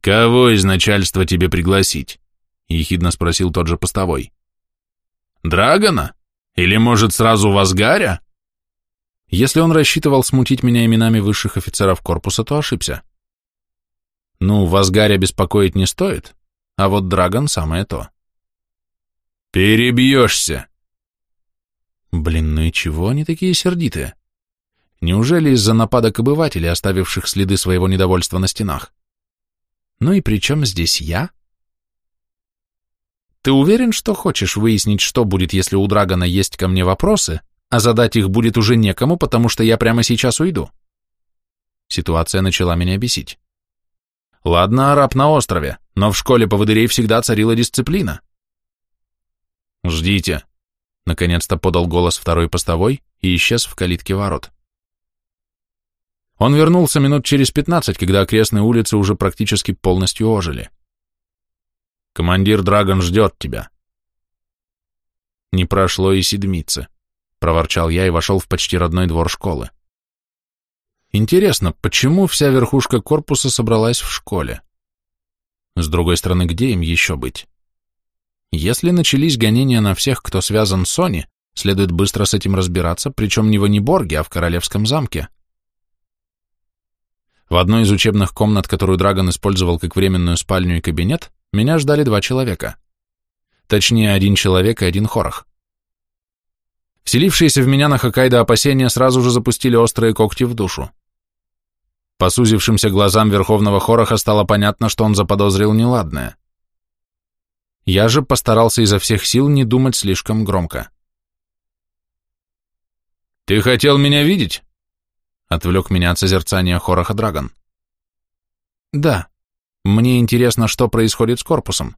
«Кого из начальства тебе пригласить?» — ехидно спросил тот же постовой. «Драгона? Или, может, сразу Вазгаря?» Если он рассчитывал смутить меня именами высших офицеров корпуса, то ошибся. Ну, Вазгаря беспокоить не стоит, а вот Драгон самое то. «Перебьешься!» Блин, ну и чего они такие сердитые? Неужели из-за нападок обывателей, оставивших следы своего недовольства на стенах? Ну и при чем здесь я? Ты уверен, что хочешь выяснить, что будет, если у Драгона есть ко мне вопросы, а задать их будет уже некому, потому что я прямо сейчас уйду? Ситуация начала меня бесить. Ладно, араб на острове, но в школе поводырей всегда царила дисциплина. «Ждите», — наконец-то подал голос второй постовой и исчез в калитке ворот. Он вернулся минут через пятнадцать, когда окрестные улицы уже практически полностью ожили. «Командир Драгон ждет тебя». Не прошло и седмицы, проворчал я и вошел в почти родной двор школы. Интересно, почему вся верхушка корпуса собралась в школе? С другой стороны, где им еще быть? Если начались гонения на всех, кто связан с Сони, следует быстро с этим разбираться, причем не в Аниборге, а в Королевском замке. В одной из учебных комнат, которую Драгон использовал как временную спальню и кабинет, меня ждали два человека. Точнее, один человек и один хорох. Вселившиеся в меня на Хоккайдо опасения сразу же запустили острые когти в душу. По сузившимся глазам Верховного Хороха стало понятно, что он заподозрил неладное. Я же постарался изо всех сил не думать слишком громко. «Ты хотел меня видеть?» Отвлек меня от созерцания Хороха Драгон. Да. Мне интересно, что происходит с корпусом.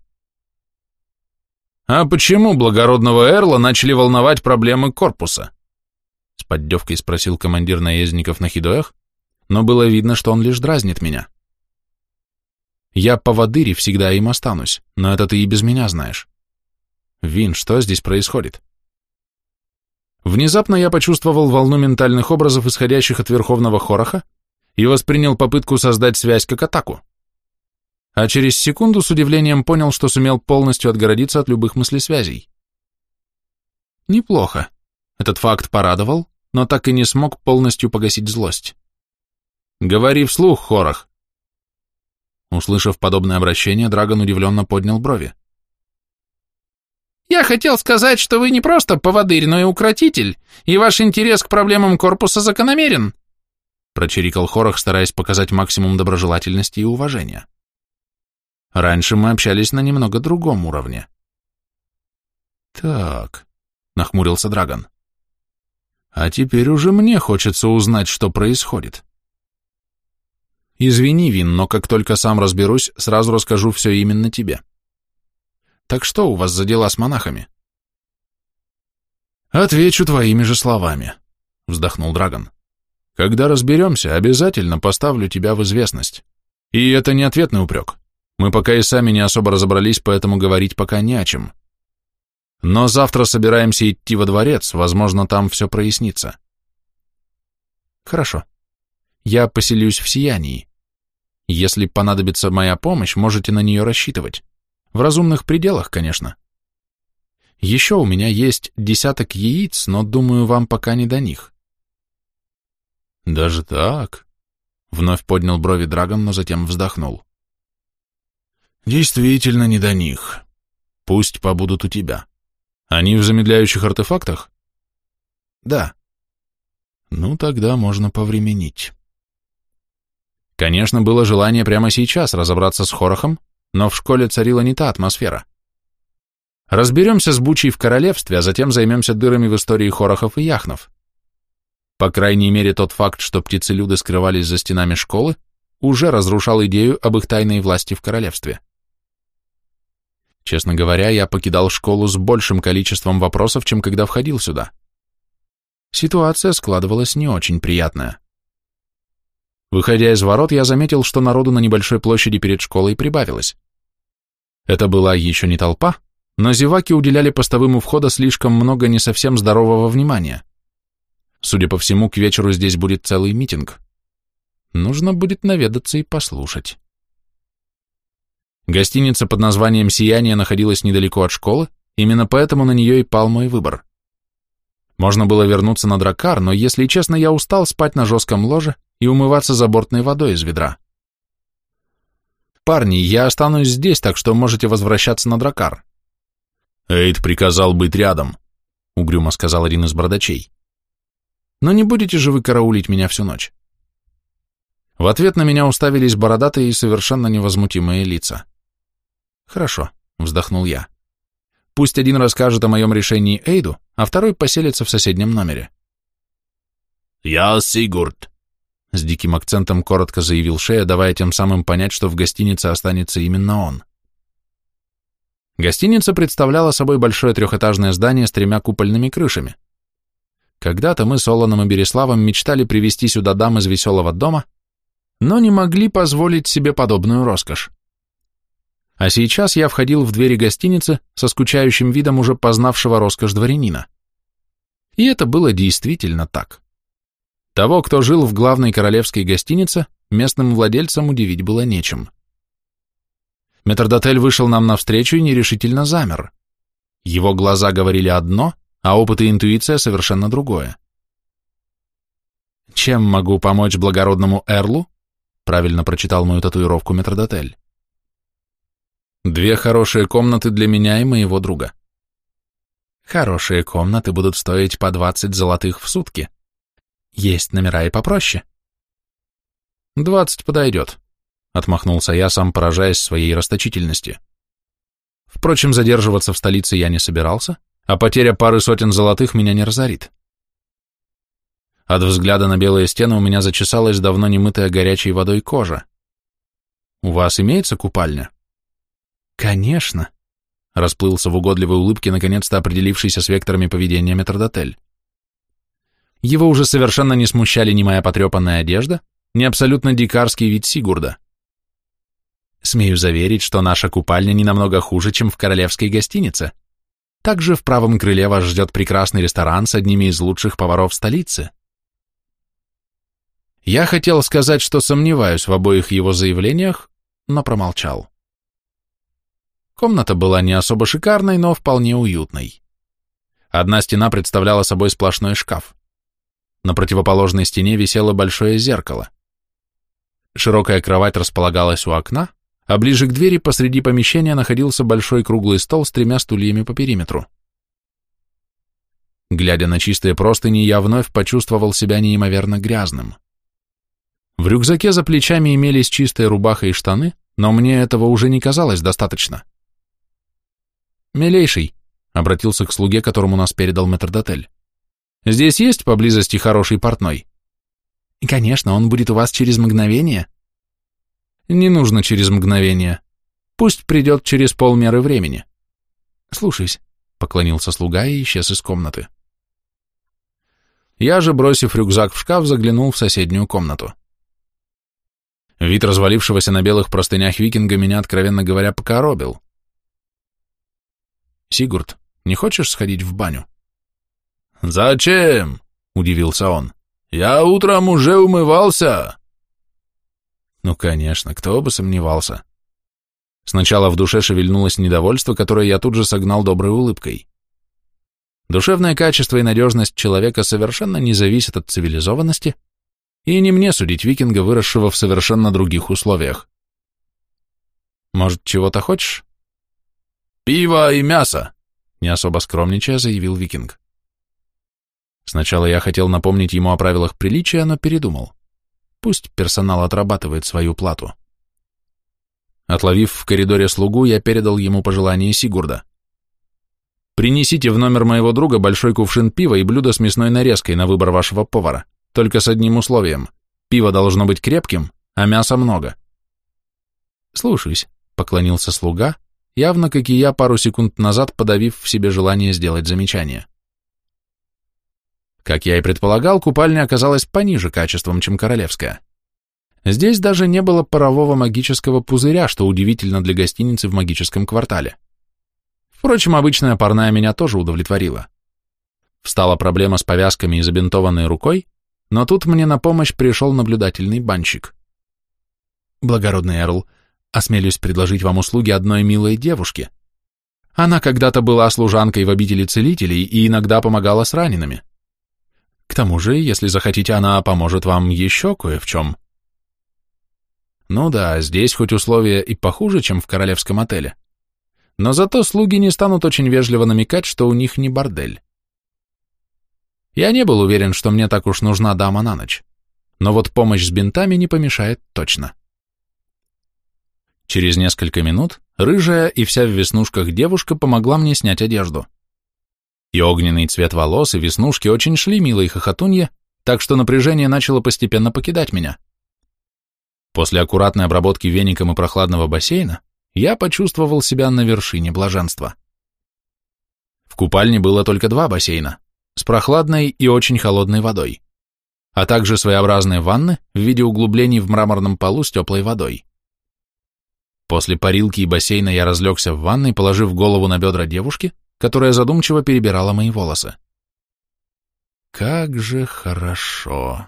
А почему благородного Эрла начали волновать проблемы корпуса? С поддевкой спросил командир наездников на Хидоях, но было видно, что он лишь дразнит меня. Я по водыре всегда им останусь, но это ты и без меня знаешь. Вин, что здесь происходит? Внезапно я почувствовал волну ментальных образов, исходящих от Верховного Хороха, и воспринял попытку создать связь как атаку. а через секунду с удивлением понял, что сумел полностью отгородиться от любых мыслесвязей. Неплохо. Этот факт порадовал, но так и не смог полностью погасить злость. «Говори вслух, Хорох!» Услышав подобное обращение, Драгон удивленно поднял брови. «Я хотел сказать, что вы не просто поводырь, но и укротитель, и ваш интерес к проблемам корпуса закономерен», прочирикал Хорох, стараясь показать максимум доброжелательности и уважения. Раньше мы общались на немного другом уровне. «Так», — нахмурился Драгон, — «а теперь уже мне хочется узнать, что происходит». Извини, Вин, но как только сам разберусь, сразу расскажу все именно тебе. Так что у вас за дела с монахами? Отвечу твоими же словами, вздохнул Драгон. Когда разберемся, обязательно поставлю тебя в известность. И это не ответный упрек. Мы пока и сами не особо разобрались, поэтому говорить пока не о чем. Но завтра собираемся идти во дворец, возможно, там все прояснится. Хорошо. Я поселюсь в Сиянии. Если понадобится моя помощь, можете на нее рассчитывать. В разумных пределах, конечно. Еще у меня есть десяток яиц, но, думаю, вам пока не до них. Даже так? Вновь поднял брови Драгон, но затем вздохнул. Действительно не до них. Пусть побудут у тебя. Они в замедляющих артефактах? Да. Ну, тогда можно повременить. Конечно, было желание прямо сейчас разобраться с Хорохом, но в школе царила не та атмосфера. Разберемся с Бучей в королевстве, а затем займемся дырами в истории Хорохов и Яхнов. По крайней мере, тот факт, что птицелюды скрывались за стенами школы, уже разрушал идею об их тайной власти в королевстве. Честно говоря, я покидал школу с большим количеством вопросов, чем когда входил сюда. Ситуация складывалась не очень приятная. Выходя из ворот, я заметил, что народу на небольшой площади перед школой прибавилось. Это была еще не толпа, но зеваки уделяли постовым у входа слишком много не совсем здорового внимания. Судя по всему, к вечеру здесь будет целый митинг. Нужно будет наведаться и послушать. Гостиница под названием «Сияние» находилась недалеко от школы, именно поэтому на нее и пал мой выбор. Можно было вернуться на дракар, но, если честно, я устал спать на жестком ложе и умываться забортной водой из ведра. «Парни, я останусь здесь, так что можете возвращаться на дракар». «Эйд приказал быть рядом», — угрюмо сказал один из бородачей. «Но не будете же вы караулить меня всю ночь?» В ответ на меня уставились бородатые и совершенно невозмутимые лица. «Хорошо», — вздохнул я. «Пусть один расскажет о моем решении Эйду, а второй поселится в соседнем номере». «Я Сигурд», с диким акцентом коротко заявил Шея, давая тем самым понять, что в гостинице останется именно он. Гостиница представляла собой большое трехэтажное здание с тремя купольными крышами. Когда-то мы с Оланом и Береславом мечтали привести сюда дам из веселого дома, но не могли позволить себе подобную роскошь. А сейчас я входил в двери гостиницы со скучающим видом уже познавшего роскошь дворянина. И это было действительно так. Того, кто жил в главной королевской гостинице, местным владельцам удивить было нечем. Метрдотель вышел нам навстречу и нерешительно замер. Его глаза говорили одно, а опыт и интуиция совершенно другое. «Чем могу помочь благородному Эрлу?» правильно прочитал мою татуировку метрдотель. «Две хорошие комнаты для меня и моего друга». «Хорошие комнаты будут стоить по двадцать золотых в сутки», есть номера и попроще. Двадцать подойдет, отмахнулся я, сам поражаясь своей расточительности. Впрочем, задерживаться в столице я не собирался, а потеря пары сотен золотых меня не разорит. От взгляда на белые стены у меня зачесалась давно немытая горячей водой кожа. У вас имеется купальня? Конечно, расплылся в угодливой улыбке наконец-то определившийся с векторами поведения метрдотель. Его уже совершенно не смущали ни моя потрепанная одежда, ни абсолютно дикарский вид Сигурда. Смею заверить, что наша купальня не намного хуже, чем в королевской гостинице. Также в правом крыле вас ждет прекрасный ресторан с одними из лучших поваров столицы. Я хотел сказать, что сомневаюсь в обоих его заявлениях, но промолчал. Комната была не особо шикарной, но вполне уютной. Одна стена представляла собой сплошной шкаф. На противоположной стене висело большое зеркало. Широкая кровать располагалась у окна, а ближе к двери посреди помещения находился большой круглый стол с тремя стульями по периметру. Глядя на чистые простыни, я вновь почувствовал себя неимоверно грязным. В рюкзаке за плечами имелись чистая рубаха и штаны, но мне этого уже не казалось достаточно. «Милейший», — обратился к слуге, которому нас передал метрдотель, — «здесь есть поблизости хороший портной?» «Конечно, он будет у вас через мгновение». «Не нужно через мгновение. Пусть придет через полмеры времени». «Слушаюсь», — поклонился слуга и исчез из комнаты. Я же, бросив рюкзак в шкаф, заглянул в соседнюю комнату. Вид развалившегося на белых простынях викинга меня, откровенно говоря, покоробил. «Сигурд, не хочешь сходить в баню?» «Зачем?» — удивился он. «Я утром уже умывался!» Ну, конечно, кто бы сомневался. Сначала в душе шевельнулось недовольство, которое я тут же согнал доброй улыбкой. Душевное качество и надежность человека совершенно не зависят от цивилизованности, и не мне судить викинга, выросшего в совершенно других условиях. Может, чего-то хочешь? «Пиво и мясо!» — не особо скромничая, заявил викинг. Сначала я хотел напомнить ему о правилах приличия, но передумал. Пусть персонал отрабатывает свою плату. Отловив в коридоре слугу, я передал ему пожелание Сигурда. «Принесите в номер моего друга большой кувшин пива и блюдо с мясной нарезкой на выбор вашего повара, только с одним условием. Пиво должно быть крепким, а мяса много». «Слушаюсь», — поклонился слуга явно, как и я, пару секунд назад подавив в себе желание сделать замечание. Как я и предполагал, купальня оказалась пониже качеством, чем королевская. Здесь даже не было парового магического пузыря, что удивительно для гостиницы в магическом квартале. Впрочем, обычная парная меня тоже удовлетворила. Встала проблема с повязками и забинтованной рукой, но тут мне на помощь пришел наблюдательный банщик. «Благородный Эрл, Осмелюсь предложить вам услуги одной милой девушки. Она когда-то была служанкой в обители целителей и иногда помогала с ранеными. К тому же, если захотите, она поможет вам еще кое в чем. Ну да, здесь хоть условия и похуже, чем в королевском отеле. Но зато слуги не станут очень вежливо намекать, что у них не бордель. Я не был уверен, что мне так уж нужна дама на ночь. Но вот помощь с бинтами не помешает точно. Через несколько минут рыжая и вся в веснушках девушка помогла мне снять одежду. И огненный цвет волос, и веснушки очень шли милой хохотунье, так что напряжение начало постепенно покидать меня. После аккуратной обработки веником и прохладного бассейна я почувствовал себя на вершине блаженства. В купальне было только два бассейна, с прохладной и очень холодной водой, а также своеобразные ванны в виде углублений в мраморном полу с теплой водой. После парилки и бассейна я разлегся в ванной, положив голову на бедра девушки, которая задумчиво перебирала мои волосы. Как же хорошо.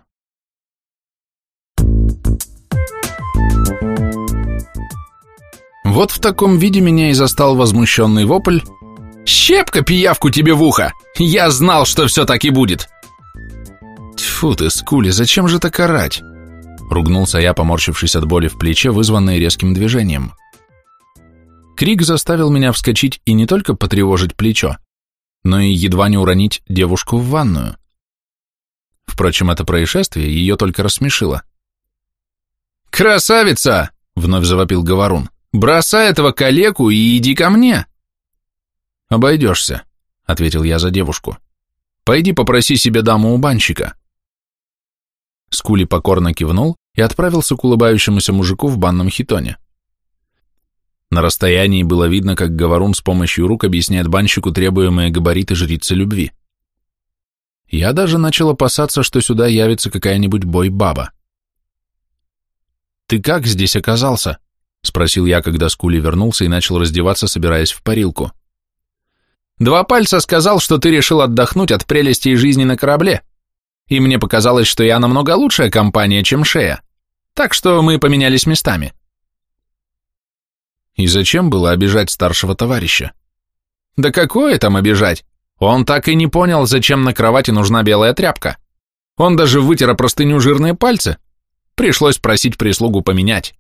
Вот в таком виде меня и застал возмущенный вопль. «Щепка пиявку тебе в ухо! Я знал, что все так и будет!» Тьфу ты, Скули, зачем же так орать? Ругнулся я, поморщившись от боли в плече, вызванной резким движением. Крик заставил меня вскочить и не только потревожить плечо, но и едва не уронить девушку в ванную. Впрочем, это происшествие ее только рассмешило. «Красавица!» — вновь завопил Говорун. «Бросай этого калеку и иди ко мне!» «Обойдешься», — ответил я за девушку. «Пойди попроси себе даму у банщика». Скули покорно кивнул и отправился к улыбающемуся мужику в банном хитоне. На расстоянии было видно, как Говорун с помощью рук объясняет банщику требуемые габариты жрицы любви. Я даже начал опасаться, что сюда явится какая-нибудь бой-баба. «Ты как здесь оказался?» — спросил я, когда Скули вернулся и начал раздеваться, собираясь в парилку. «Два пальца сказал, что ты решил отдохнуть от прелестей жизни на корабле», и мне показалось, что я намного лучшая компания, чем Шея, так что мы поменялись местами. И зачем было обижать старшего товарища? Да какое там обижать? Он так и не понял, зачем на кровати нужна белая тряпка. Он даже вытер о простыню жирные пальцы. Пришлось просить прислугу поменять.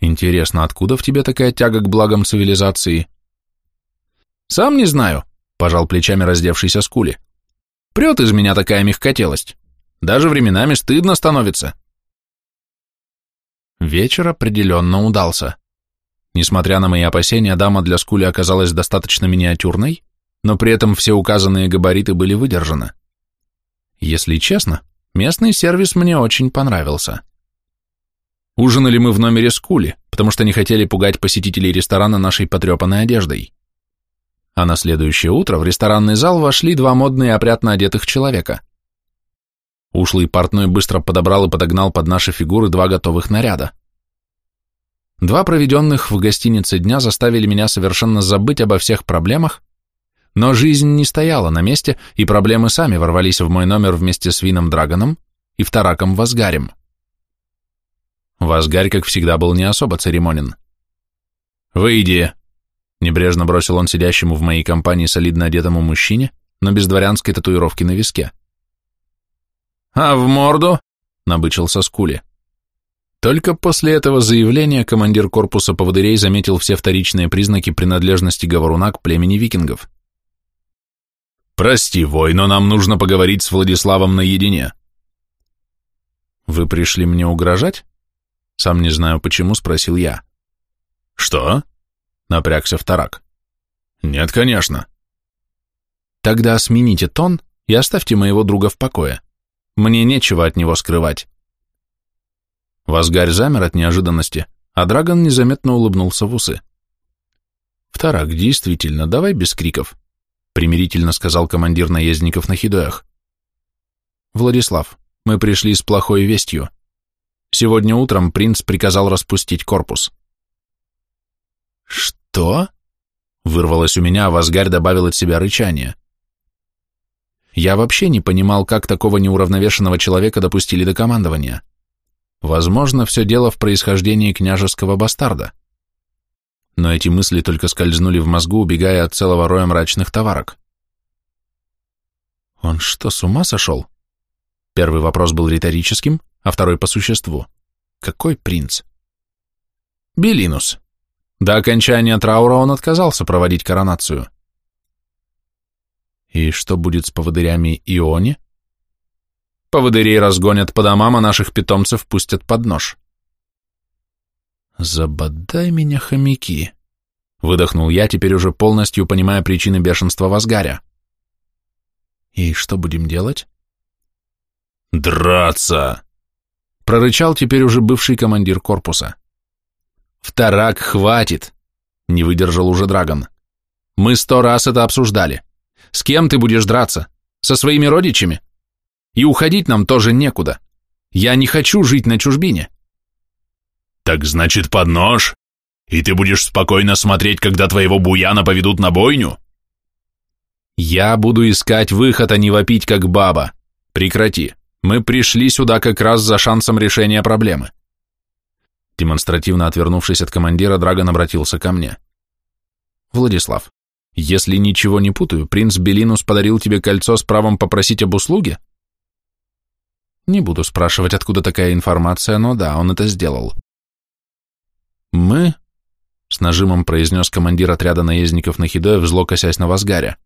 Интересно, откуда в тебе такая тяга к благам цивилизации? Сам не знаю, пожал плечами раздевшийся скули. Прет из меня такая мягкотелость. Даже временами стыдно становится. Вечер определенно удался. Несмотря на мои опасения, дама для скули оказалась достаточно миниатюрной, но при этом все указанные габариты были выдержаны. Если честно, местный сервис мне очень понравился. Ужинали мы в номере скули, потому что не хотели пугать посетителей ресторана нашей потрепанной одеждой. А на следующее утро в ресторанный зал вошли два модные опрятно одетых человека. Ушлый портной быстро подобрал и подогнал под наши фигуры два готовых наряда. Два проведенных в гостинице дня заставили меня совершенно забыть обо всех проблемах, но жизнь не стояла на месте, и проблемы сами ворвались в мой номер вместе с Вином Драгоном и Втораком Вазгарем. Вазгарь, как всегда, был не особо церемонен. «Выйди!» — небрежно бросил он сидящему в моей компании солидно одетому мужчине, но без дворянской татуировки на виске. «А в морду?» — набычился Скули. Только после этого заявления командир корпуса поводырей заметил все вторичные признаки принадлежности говоруна к племени викингов. «Прости, вой, но нам нужно поговорить с Владиславом наедине». «Вы пришли мне угрожать?» Сам не знаю почему, спросил я. «Что?» — напрягся вторак. «Нет, конечно». «Тогда смените тон и оставьте моего друга в покое. Мне нечего от него скрывать. Вазгарь замер от неожиданности, а Драгон незаметно улыбнулся в усы. «Вторак, действительно, давай без криков», — примирительно сказал командир наездников на Хидоях. «Владислав, мы пришли с плохой вестью. Сегодня утром принц приказал распустить корпус». «Что?» — вырвалось у меня, а Вазгарь добавил от себя рычание. Я вообще не понимал, как такого неуравновешенного человека допустили до командования. Возможно, все дело в происхождении княжеского бастарда. Но эти мысли только скользнули в мозгу, убегая от целого роя мрачных товарок. Он что, с ума сошел? Первый вопрос был риторическим, а второй по существу. Какой принц? Белинус. До окончания траура он отказался проводить коронацию. И что будет с поводырями Иони? Поводырей разгонят по домам, а наших питомцев пустят под нож. Забодай меня, хомяки, выдохнул я, теперь уже полностью понимая причины бешенства Вазгаря. И что будем делать? Драться! Прорычал теперь уже бывший командир корпуса. Вторак хватит, не выдержал уже Драгон. Мы сто раз это обсуждали. С кем ты будешь драться? Со своими родичами? И уходить нам тоже некуда. Я не хочу жить на чужбине. Так значит, под нож? И ты будешь спокойно смотреть, когда твоего буяна поведут на бойню? Я буду искать выход, а не вопить, как баба. Прекрати. Мы пришли сюда как раз за шансом решения проблемы. Демонстративно отвернувшись от командира, Драгон обратился ко мне. Владислав, если ничего не путаю, принц Белинус подарил тебе кольцо с правом попросить об услуге? Не буду спрашивать, откуда такая информация, но да, он это сделал. Мы, с нажимом произнес командир отряда наездников на Хидоев, зло косясь на Вазгаря,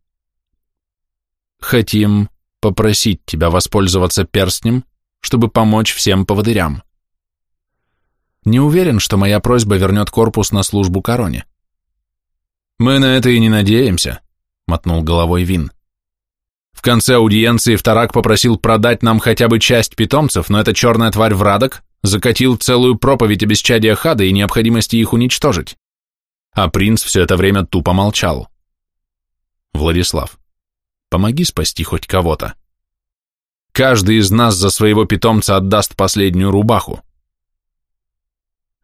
хотим попросить тебя воспользоваться перстнем, чтобы помочь всем поводырям. Не уверен, что моя просьба вернет корпус на службу короне. «Мы на это и не надеемся», — мотнул головой Вин. В конце аудиенции Вторак попросил продать нам хотя бы часть питомцев, но эта черная тварь Врадок закатил целую проповедь о бесчадии Хада и необходимости их уничтожить. А принц все это время тупо молчал. Владислав, помоги спасти хоть кого-то. Каждый из нас за своего питомца отдаст последнюю рубаху.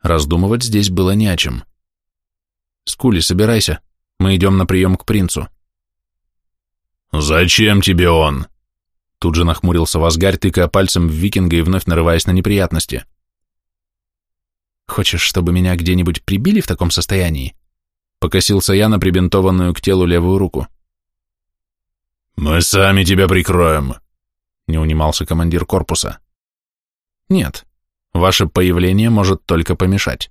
Раздумывать здесь было не о чем. Скули, собирайся. Мы идем на прием к принцу. Зачем тебе он? Тут же нахмурился Вазгарь, тыкая пальцем в викинга и вновь нарываясь на неприятности. Хочешь, чтобы меня где-нибудь прибили в таком состоянии? Покосился я на прибинтованную к телу левую руку. Мы сами тебя прикроем, не унимался командир корпуса. Нет, ваше появление может только помешать.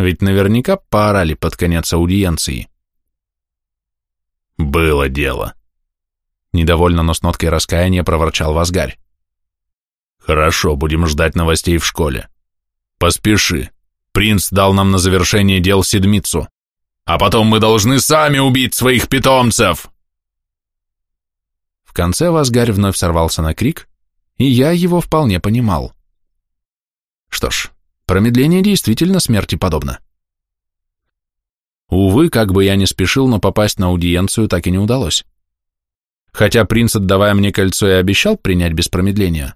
Ведь наверняка поорали под конец аудиенции. Было дело. Недовольно, но с ноткой раскаяния проворчал Вазгарь. Хорошо, будем ждать новостей в школе. Поспеши. Принц дал нам на завершение дел седмицу. А потом мы должны сами убить своих питомцев. В конце Вазгарь вновь сорвался на крик, и я его вполне понимал. Что ж, промедление действительно смерти подобно. Увы, как бы я ни спешил, но попасть на аудиенцию так и не удалось. Хотя принц, отдавая мне кольцо, и обещал принять без промедления,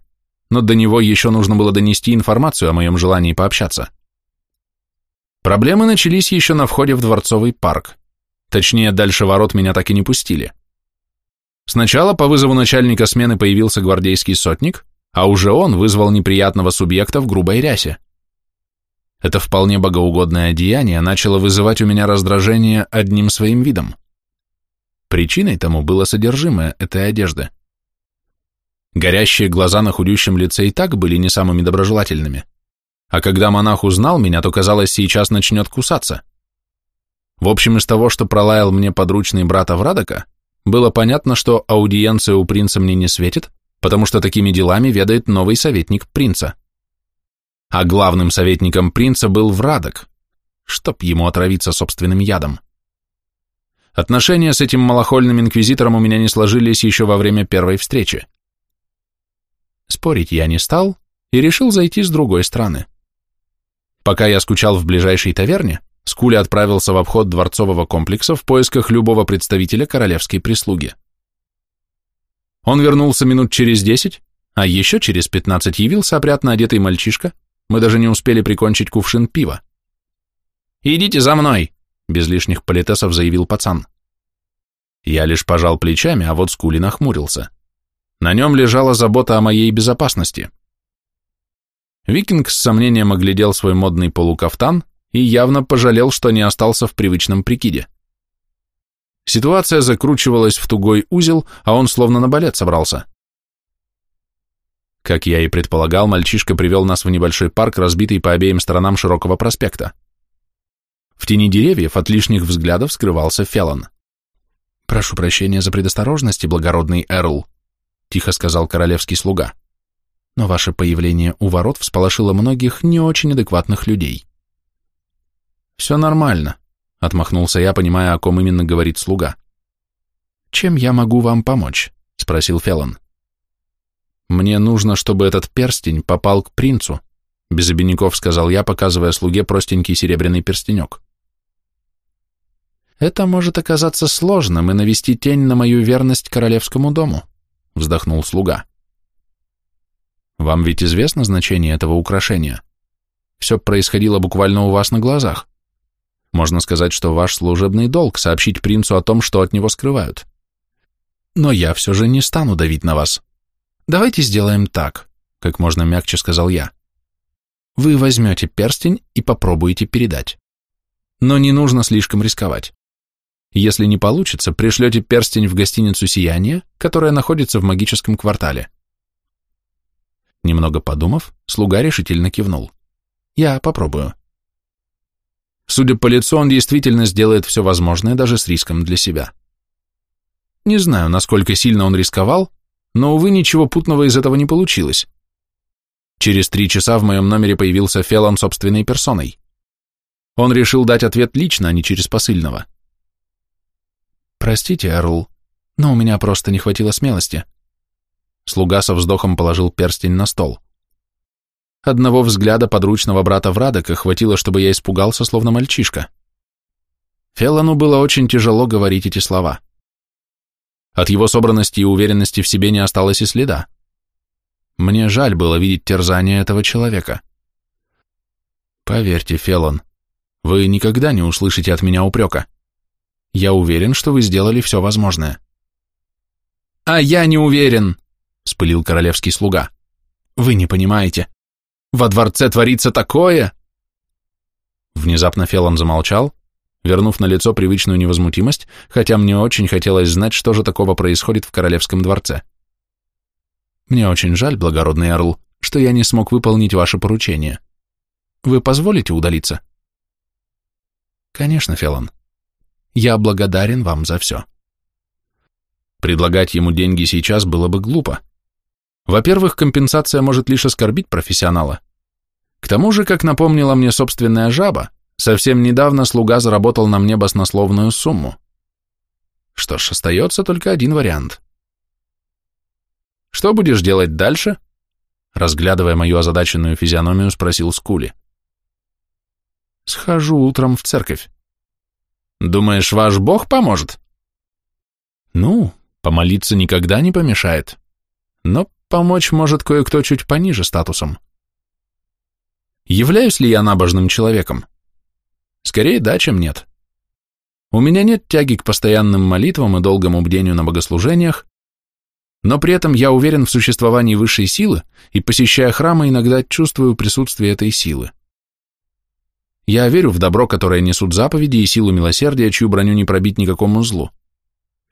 но до него еще нужно было донести информацию о моем желании пообщаться. Проблемы начались еще на входе в Дворцовый парк. Точнее, дальше ворот меня так и не пустили. Сначала по вызову начальника смены появился гвардейский сотник, а уже он вызвал неприятного субъекта в грубой рясе. Это вполне богоугодное деяние начало вызывать у меня раздражение одним своим видом. Причиной тому было содержимое этой одежды. Горящие глаза на худющем лице и так были не самыми доброжелательными, а когда монах узнал меня, то, казалось, сейчас начнет кусаться. В общем, из того, что пролаял мне подручный брат Аврадока, было понятно, что аудиенция у принца мне не светит, потому что такими делами ведает новый советник принца а главным советником принца был Врадок, чтоб ему отравиться собственным ядом. Отношения с этим малохольным инквизитором у меня не сложились еще во время первой встречи. Спорить я не стал и решил зайти с другой стороны. Пока я скучал в ближайшей таверне, Скули отправился в обход дворцового комплекса в поисках любого представителя королевской прислуги. Он вернулся минут через десять, а еще через пятнадцать явился опрятно одетый мальчишка мы даже не успели прикончить кувшин пива. «Идите за мной!» — без лишних политесов заявил пацан. Я лишь пожал плечами, а вот Скули нахмурился. На нем лежала забота о моей безопасности. Викинг с сомнением оглядел свой модный полукафтан и явно пожалел, что не остался в привычном прикиде. Ситуация закручивалась в тугой узел, а он словно на балет собрался. Как я и предполагал, мальчишка привел нас в небольшой парк, разбитый по обеим сторонам широкого проспекта. В тени деревьев от лишних взглядов скрывался Фелон. «Прошу прощения за предосторожность, благородный Эрл», — тихо сказал королевский слуга. «Но ваше появление у ворот всполошило многих не очень адекватных людей». «Все нормально», — отмахнулся я, понимая, о ком именно говорит слуга. «Чем я могу вам помочь?» — спросил Фелон. «Мне нужно, чтобы этот перстень попал к принцу», без обиняков сказал я, показывая слуге простенький серебряный перстенек. «Это может оказаться сложным и навести тень на мою верность королевскому дому», вздохнул слуга. «Вам ведь известно значение этого украшения? Все происходило буквально у вас на глазах. Можно сказать, что ваш служебный долг сообщить принцу о том, что от него скрывают. Но я все же не стану давить на вас. «Давайте сделаем так», — как можно мягче сказал я. «Вы возьмете перстень и попробуете передать. Но не нужно слишком рисковать. Если не получится, пришлете перстень в гостиницу «Сияние», которая находится в магическом квартале». Немного подумав, слуга решительно кивнул. «Я попробую». Судя по лицу, он действительно сделает все возможное, даже с риском для себя. Не знаю, насколько сильно он рисковал, но, увы, ничего путного из этого не получилось. Через три часа в моем номере появился Фелон собственной персоной. Он решил дать ответ лично, а не через посыльного. «Простите, Эрл, но у меня просто не хватило смелости». Слуга со вздохом положил перстень на стол. Одного взгляда подручного брата Врадока хватило, чтобы я испугался, словно мальчишка. Феллону было очень тяжело говорить эти слова. От его собранности и уверенности в себе не осталось и следа. Мне жаль было видеть терзание этого человека. Поверьте, Фелон, вы никогда не услышите от меня упрека. Я уверен, что вы сделали все возможное. А я не уверен, вспылил королевский слуга. Вы не понимаете. Во дворце творится такое. Внезапно Фелон замолчал, вернув на лицо привычную невозмутимость, хотя мне очень хотелось знать, что же такого происходит в королевском дворце. Мне очень жаль, благородный Орл, что я не смог выполнить ваше поручение. Вы позволите удалиться? Конечно, Фелон. Я благодарен вам за все. Предлагать ему деньги сейчас было бы глупо. Во-первых, компенсация может лишь оскорбить профессионала. К тому же, как напомнила мне собственная жаба, совсем недавно слуга заработал на мне баснословную сумму. Что ж, остается только один вариант. «Что будешь делать дальше?» Разглядывая мою озадаченную физиономию, спросил Скули. «Схожу утром в церковь». «Думаешь, ваш Бог поможет?» «Ну, помолиться никогда не помешает. Но помочь может кое-кто чуть пониже статусом». Являюсь ли я набожным человеком? Скорее да, чем нет. У меня нет тяги к постоянным молитвам и долгому бдению на богослужениях, но при этом я уверен в существовании высшей силы и, посещая храмы, иногда чувствую присутствие этой силы. Я верю в добро, которое несут заповеди, и силу милосердия, чью броню не пробить никакому злу.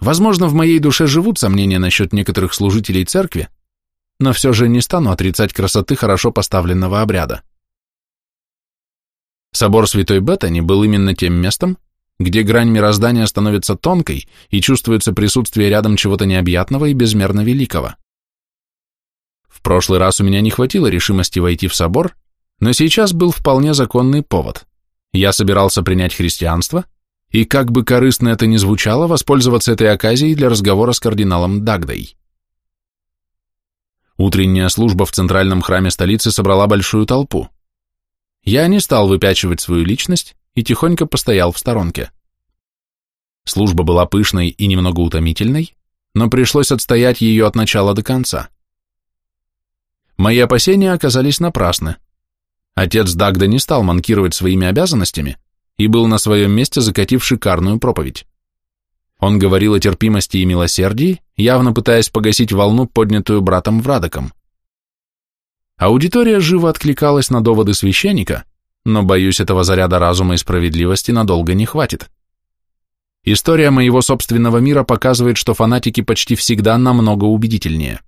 Возможно, в моей душе живут сомнения насчет некоторых служителей церкви, но все же не стану отрицать красоты хорошо поставленного обряда. Собор Святой Беттани был именно тем местом, где грань мироздания становится тонкой и чувствуется присутствие рядом чего-то необъятного и безмерно великого. В прошлый раз у меня не хватило решимости войти в собор, но сейчас был вполне законный повод. Я собирался принять христианство, и как бы корыстно это ни звучало, воспользоваться этой оказией для разговора с кардиналом Дагдой. Утренняя служба в центральном храме столицы собрала большую толпу. Я не стал выпячивать свою личность и тихонько постоял в сторонке. Служба была пышной и немного утомительной, но пришлось отстоять ее от начала до конца. Мои опасения оказались напрасны. Отец Дагда не стал манкировать своими обязанностями и был на своем месте, закатив шикарную проповедь. Он говорил о терпимости и милосердии, явно пытаясь погасить волну, поднятую братом Врадоком. Аудитория живо откликалась на доводы священника, но, боюсь, этого заряда разума и справедливости надолго не хватит. История моего собственного мира показывает, что фанатики почти всегда намного убедительнее.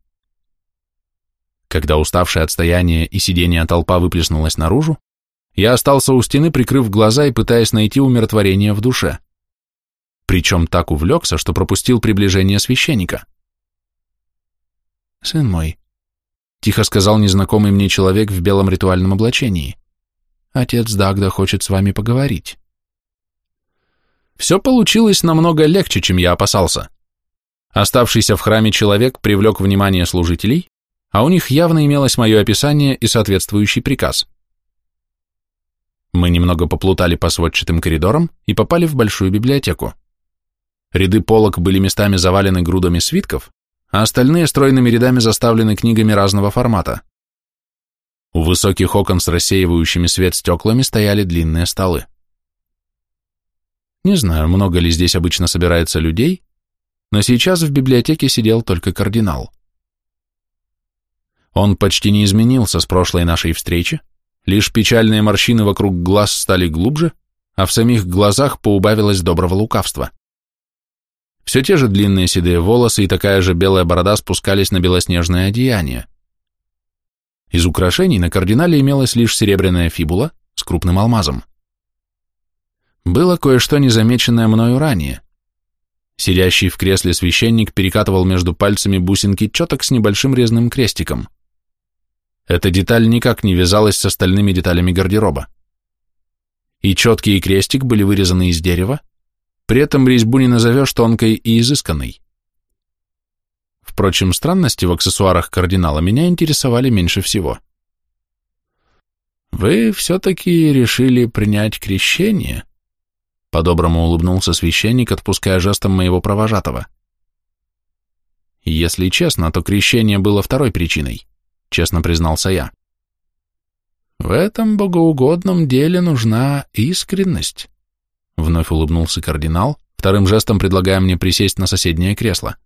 Когда уставшая от стояния и сидения толпа выплеснулась наружу, я остался у стены, прикрыв глаза и пытаясь найти умиротворение в душе. Причем так увлекся, что пропустил приближение священника. «Сын мой, Тихо сказал незнакомый мне человек в белом ритуальном облачении. Отец Дагда хочет с вами поговорить. Все получилось намного легче, чем я опасался. Оставшийся в храме человек привлек внимание служителей, а у них явно имелось мое описание и соответствующий приказ. Мы немного поплутали по сводчатым коридорам и попали в большую библиотеку. Ряды полок были местами завалены грудами свитков, а остальные стройными рядами заставлены книгами разного формата. У высоких окон с рассеивающими свет стеклами стояли длинные столы. Не знаю, много ли здесь обычно собирается людей, но сейчас в библиотеке сидел только кардинал. Он почти не изменился с прошлой нашей встречи, лишь печальные морщины вокруг глаз стали глубже, а в самих глазах поубавилось доброго лукавства. Все те же длинные седые волосы и такая же белая борода спускались на белоснежное одеяние. Из украшений на кардинале имелась лишь серебряная фибула с крупным алмазом. Было кое-что незамеченное мною ранее. Сидящий в кресле священник перекатывал между пальцами бусинки четок с небольшим резным крестиком. Эта деталь никак не вязалась с остальными деталями гардероба. И четки и крестик были вырезаны из дерева, при этом резьбу не назовешь тонкой и изысканной. Впрочем, странности в аксессуарах кардинала меня интересовали меньше всего. «Вы все-таки решили принять крещение?» По-доброму улыбнулся священник, отпуская жестом моего провожатого. «Если честно, то крещение было второй причиной», — честно признался я. «В этом богоугодном деле нужна искренность», Вновь улыбнулся кардинал, вторым жестом предлагая мне присесть на соседнее кресло.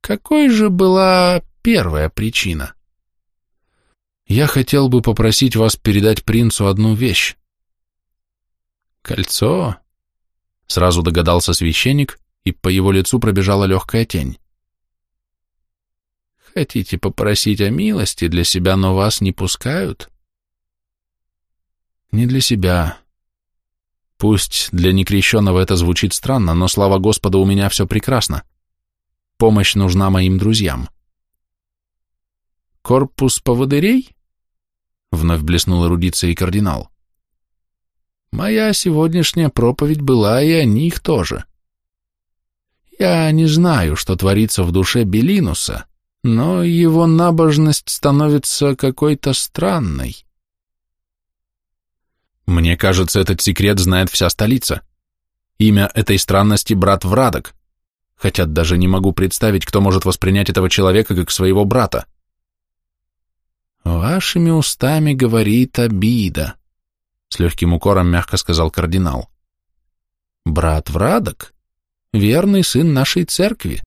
Какой же была первая причина? Я хотел бы попросить вас передать принцу одну вещь. Кольцо? Сразу догадался священник, и по его лицу пробежала легкая тень. Хотите попросить о милости для себя, но вас не пускают? Не для себя. Пусть для некрещенного это звучит странно, но, слава Господу, у меня все прекрасно. Помощь нужна моим друзьям. Корпус поводырей? Вновь блеснул эрудицией кардинал. Моя сегодняшняя проповедь была и о них тоже. Я не знаю, что творится в душе Белинуса, но его набожность становится какой-то странной. Мне кажется, этот секрет знает вся столица. Имя этой странности — брат Врадок, хотя даже не могу представить, кто может воспринять этого человека как своего брата. «Вашими устами говорит обида», — с легким укором мягко сказал кардинал. «Брат Врадок — верный сын нашей церкви.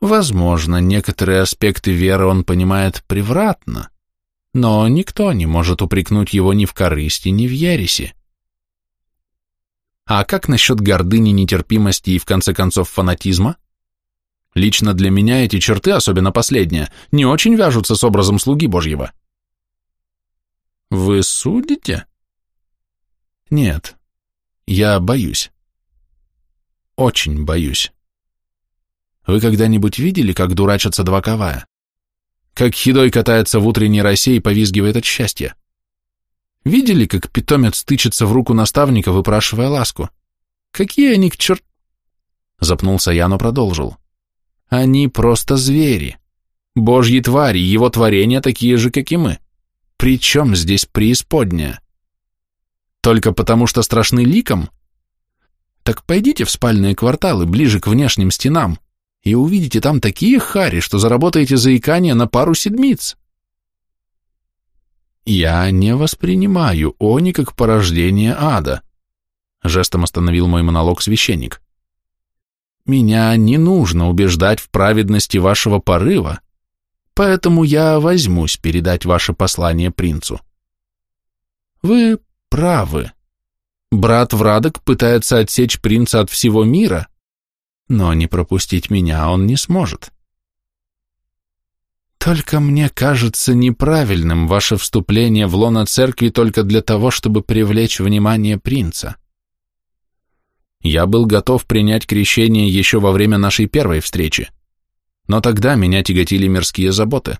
Возможно, некоторые аспекты веры он понимает превратно, но никто не может упрекнуть его ни в корысти, ни в ереси. А как насчет гордыни, нетерпимости и, в конце концов, фанатизма? Лично для меня эти черты, особенно последняя, не очень вяжутся с образом слуги Божьего. Вы судите? Нет, я боюсь. Очень боюсь. Вы когда-нибудь видели, как дурачатся два ковая? Как хидой катается в утренней росе и повизгивает от счастья? Видели, как питомец тычется в руку наставника, выпрашивая ласку? Какие они к черт... Запнулся я, но продолжил. Они просто звери. Божьи твари, его творения такие же, как и мы. Причем здесь преисподняя? Только потому, что страшны ликом? Так пойдите в спальные кварталы, ближе к внешним стенам, и увидите там такие хари, что заработаете заикание на пару седмиц. Я не воспринимаю они как порождение ада, жестом остановил мой монолог священник. Меня не нужно убеждать в праведности вашего порыва, поэтому я возьмусь передать ваше послание принцу. Вы правы. Брат Врадок пытается отсечь принца от всего мира, но не пропустить меня он не сможет. Только мне кажется неправильным ваше вступление в лоно церкви только для того, чтобы привлечь внимание принца. Я был готов принять крещение еще во время нашей первой встречи, но тогда меня тяготили мирские заботы.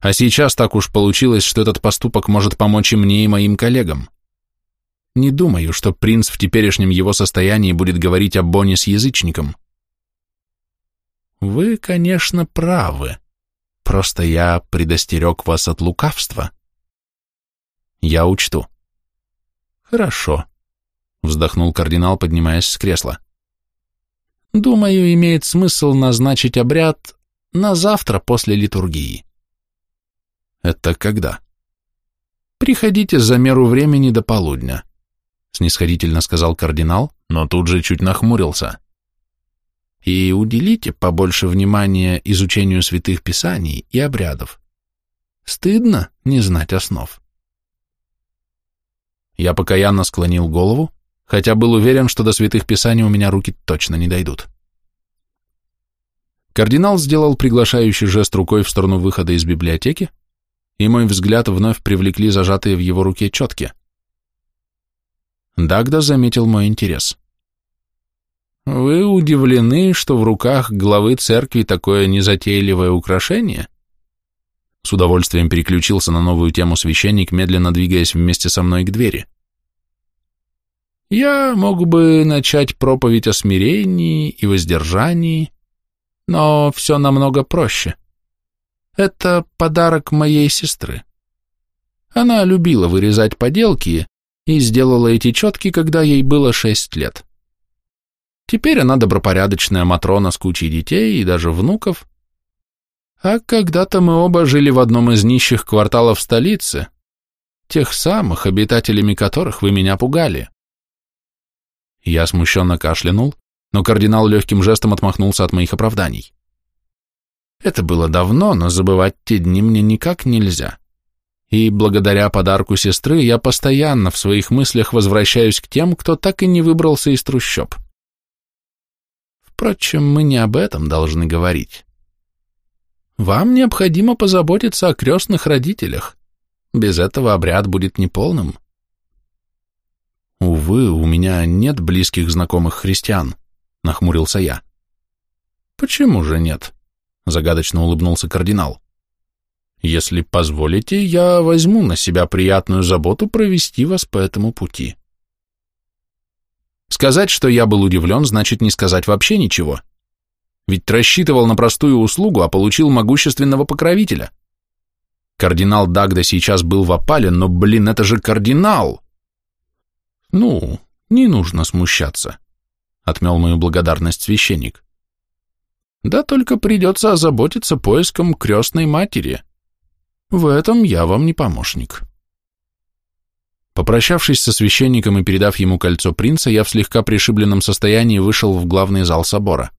А сейчас так уж получилось, что этот поступок может помочь и мне, и моим коллегам. Не думаю, что принц в теперешнем его состоянии будет говорить о Бонне с язычником. Вы, конечно, правы. Просто я предостерег вас от лукавства. Я учту. Хорошо, вздохнул кардинал, поднимаясь с кресла. Думаю, имеет смысл назначить обряд на завтра после литургии. Это когда? Приходите за меру времени до полудня снисходительно сказал кардинал, но тут же чуть нахмурился. И уделите побольше внимания изучению святых писаний и обрядов. Стыдно не знать основ. Я покаянно склонил голову, хотя был уверен, что до святых писаний у меня руки точно не дойдут. Кардинал сделал приглашающий жест рукой в сторону выхода из библиотеки, и мой взгляд вновь привлекли зажатые в его руке четки. Дагда заметил мой интерес. «Вы удивлены, что в руках главы церкви такое незатейливое украшение?» С удовольствием переключился на новую тему священник, медленно двигаясь вместе со мной к двери. «Я мог бы начать проповедь о смирении и воздержании, но все намного проще. Это подарок моей сестры. Она любила вырезать поделки, и сделала эти четки, когда ей было шесть лет. Теперь она добропорядочная Матрона с кучей детей и даже внуков. А когда-то мы оба жили в одном из нищих кварталов столицы, тех самых, обитателями которых вы меня пугали. Я смущенно кашлянул, но кардинал легким жестом отмахнулся от моих оправданий. Это было давно, но забывать те дни мне никак нельзя. И благодаря подарку сестры я постоянно в своих мыслях возвращаюсь к тем, кто так и не выбрался из трущоб. Впрочем, мы не об этом должны говорить. Вам необходимо позаботиться о крестных родителях. Без этого обряд будет неполным. Увы, у меня нет близких знакомых христиан, нахмурился я. Почему же нет? Загадочно улыбнулся кардинал. Если позволите, я возьму на себя приятную заботу провести вас по этому пути. Сказать, что я был удивлен, значит не сказать вообще ничего. Ведь рассчитывал на простую услугу, а получил могущественного покровителя. Кардинал Дагда сейчас был в опале, но, блин, это же кардинал! Ну, не нужно смущаться, отмел мою благодарность священник. Да только придется озаботиться поиском крестной матери. В этом я вам не помощник. Попрощавшись со священником и передав ему кольцо принца, я в слегка пришибленном состоянии вышел в главный зал собора.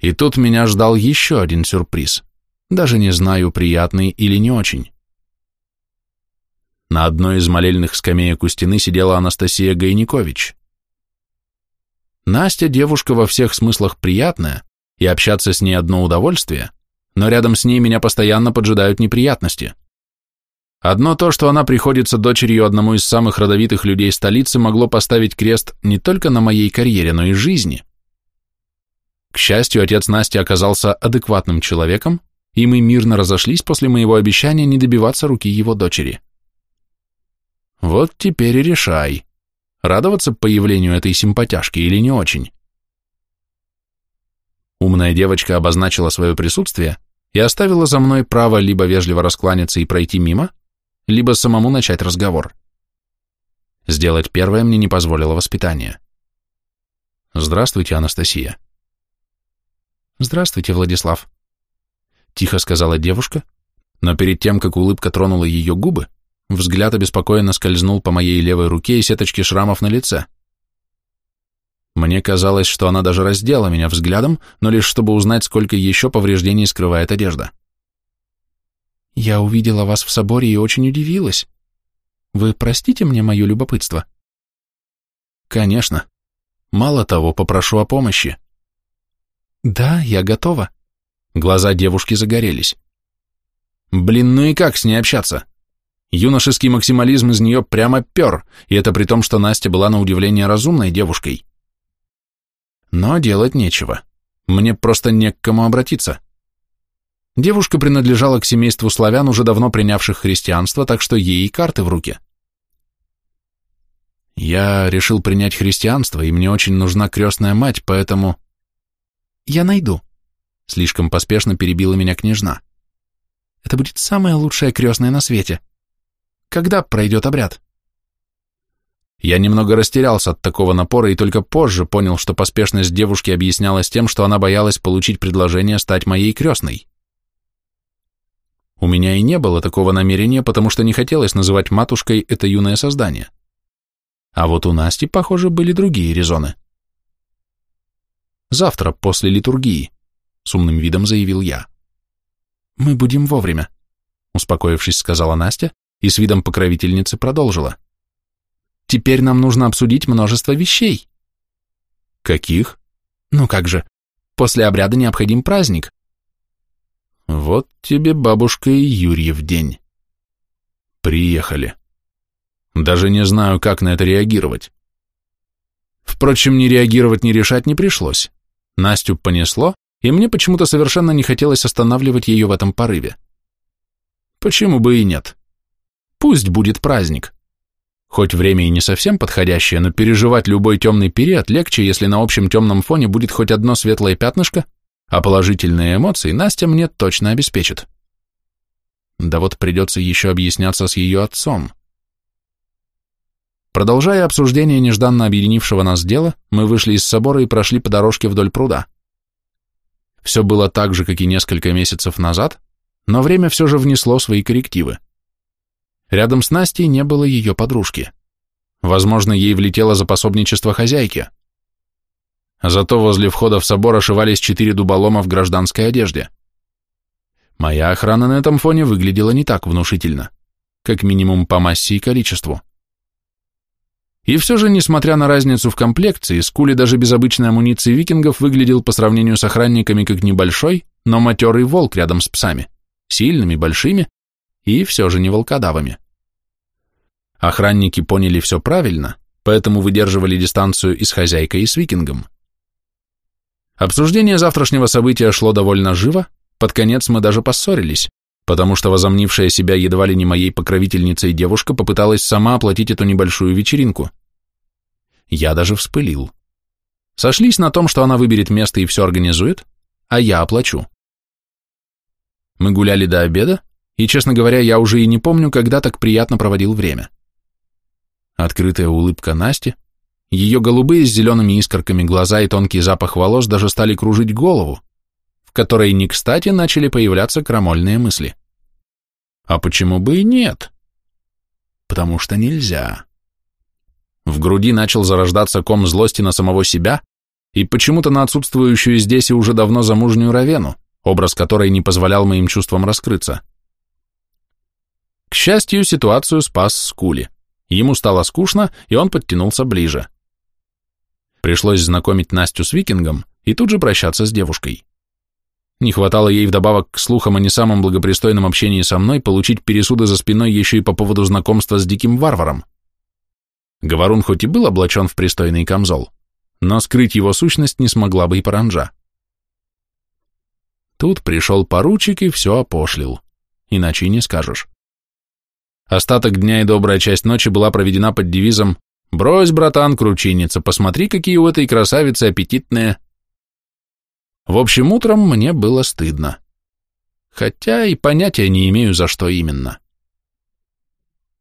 И тут меня ждал еще один сюрприз, даже не знаю, приятный или не очень. На одной из молельных скамеек у стены сидела Анастасия Гайникович. Настя девушка во всех смыслах приятная, и общаться с ней одно удовольствие, но рядом с ней меня постоянно поджидают неприятности. Одно то, что она приходится дочерью одному из самых родовитых людей столицы, могло поставить крест не только на моей карьере, но и жизни. К счастью, отец Насти оказался адекватным человеком, и мы мирно разошлись после моего обещания не добиваться руки его дочери. Вот теперь и решай, радоваться появлению этой симпатяшки или не очень. Умная девочка обозначила свое присутствие и оставила за мной право либо вежливо раскланяться и пройти мимо, либо самому начать разговор. Сделать первое мне не позволило воспитание. «Здравствуйте, Анастасия». «Здравствуйте, Владислав», — тихо сказала девушка, но перед тем, как улыбка тронула ее губы, взгляд обеспокоенно скользнул по моей левой руке и сеточке шрамов на лице. Мне казалось, что она даже раздела меня взглядом, но лишь чтобы узнать, сколько еще повреждений скрывает одежда. «Я увидела вас в соборе и очень удивилась. Вы простите мне мое любопытство?» «Конечно. Мало того, попрошу о помощи». «Да, я готова». Глаза девушки загорелись. «Блин, ну и как с ней общаться?» Юношеский максимализм из нее прямо пер, и это при том, что Настя была на удивление разумной девушкой. Но делать нечего. Мне просто не к кому обратиться. Девушка принадлежала к семейству славян, уже давно принявших христианство, так что ей и карты в руки. Я решил принять христианство, и мне очень нужна крестная мать, поэтому... Я найду. Слишком поспешно перебила меня княжна. Это будет самая лучшая крестная на свете. Когда пройдет обряд? Я немного растерялся от такого напора и только позже понял, что поспешность девушки объяснялась тем, что она боялась получить предложение стать моей крестной. У меня и не было такого намерения, потому что не хотелось называть матушкой это юное создание. А вот у Насти, похоже, были другие резоны. «Завтра, после литургии», — с умным видом заявил я. «Мы будем вовремя», — успокоившись, сказала Настя и с видом покровительницы продолжила. Теперь нам нужно обсудить множество вещей. Каких? Ну как же, после обряда необходим праздник. Вот тебе бабушка и Юрьев день. Приехали. Даже не знаю, как на это реагировать. Впрочем, не реагировать, не решать не пришлось. Настю понесло, и мне почему-то совершенно не хотелось останавливать ее в этом порыве. Почему бы и нет? Пусть будет праздник. Хоть время и не совсем подходящее, но переживать любой темный период легче, если на общем темном фоне будет хоть одно светлое пятнышко, а положительные эмоции Настя мне точно обеспечит. Да вот придется еще объясняться с ее отцом. Продолжая обсуждение нежданно объединившего нас дела, мы вышли из собора и прошли по дорожке вдоль пруда. Все было так же, как и несколько месяцев назад, но время все же внесло свои коррективы. Рядом с Настей не было ее подружки. Возможно, ей влетело за пособничество хозяйки. Зато возле входа в собор ошивались четыре дуболома в гражданской одежде. Моя охрана на этом фоне выглядела не так внушительно, как минимум по массе и количеству. И все же, несмотря на разницу в комплекции, Скули даже без обычной амуниции викингов выглядел по сравнению с охранниками как небольшой, но матерый волк рядом с псами, сильными, большими и все же не волкодавами. Охранники поняли все правильно, поэтому выдерживали дистанцию и с хозяйкой, и с викингом. Обсуждение завтрашнего события шло довольно живо, под конец мы даже поссорились, потому что возомнившая себя едва ли не моей покровительницей девушка попыталась сама оплатить эту небольшую вечеринку. Я даже вспылил. Сошлись на том, что она выберет место и все организует, а я оплачу. Мы гуляли до обеда, и, честно говоря, я уже и не помню, когда так приятно проводил время. Открытая улыбка Насти, ее голубые с зелеными искорками глаза и тонкий запах волос даже стали кружить голову, в которой не кстати начали появляться крамольные мысли. А почему бы и нет? Потому что нельзя. В груди начал зарождаться ком злости на самого себя и почему-то на отсутствующую здесь и уже давно замужнюю Равену, образ которой не позволял моим чувствам раскрыться. К счастью, ситуацию спас Скули. Ему стало скучно, и он подтянулся ближе. Пришлось знакомить Настю с викингом и тут же прощаться с девушкой. Не хватало ей вдобавок к слухам о не самом благопристойном общении со мной получить пересуды за спиной еще и по поводу знакомства с диким варваром. Говорун хоть и был облачен в пристойный камзол, но скрыть его сущность не смогла бы и паранжа. Тут пришел поручик и все опошлил, иначе и не скажешь. Остаток дня и добрая часть ночи была проведена под девизом «Брось, братан, кручиниться, посмотри, какие у этой красавицы аппетитные». В общем, утром мне было стыдно. Хотя и понятия не имею, за что именно.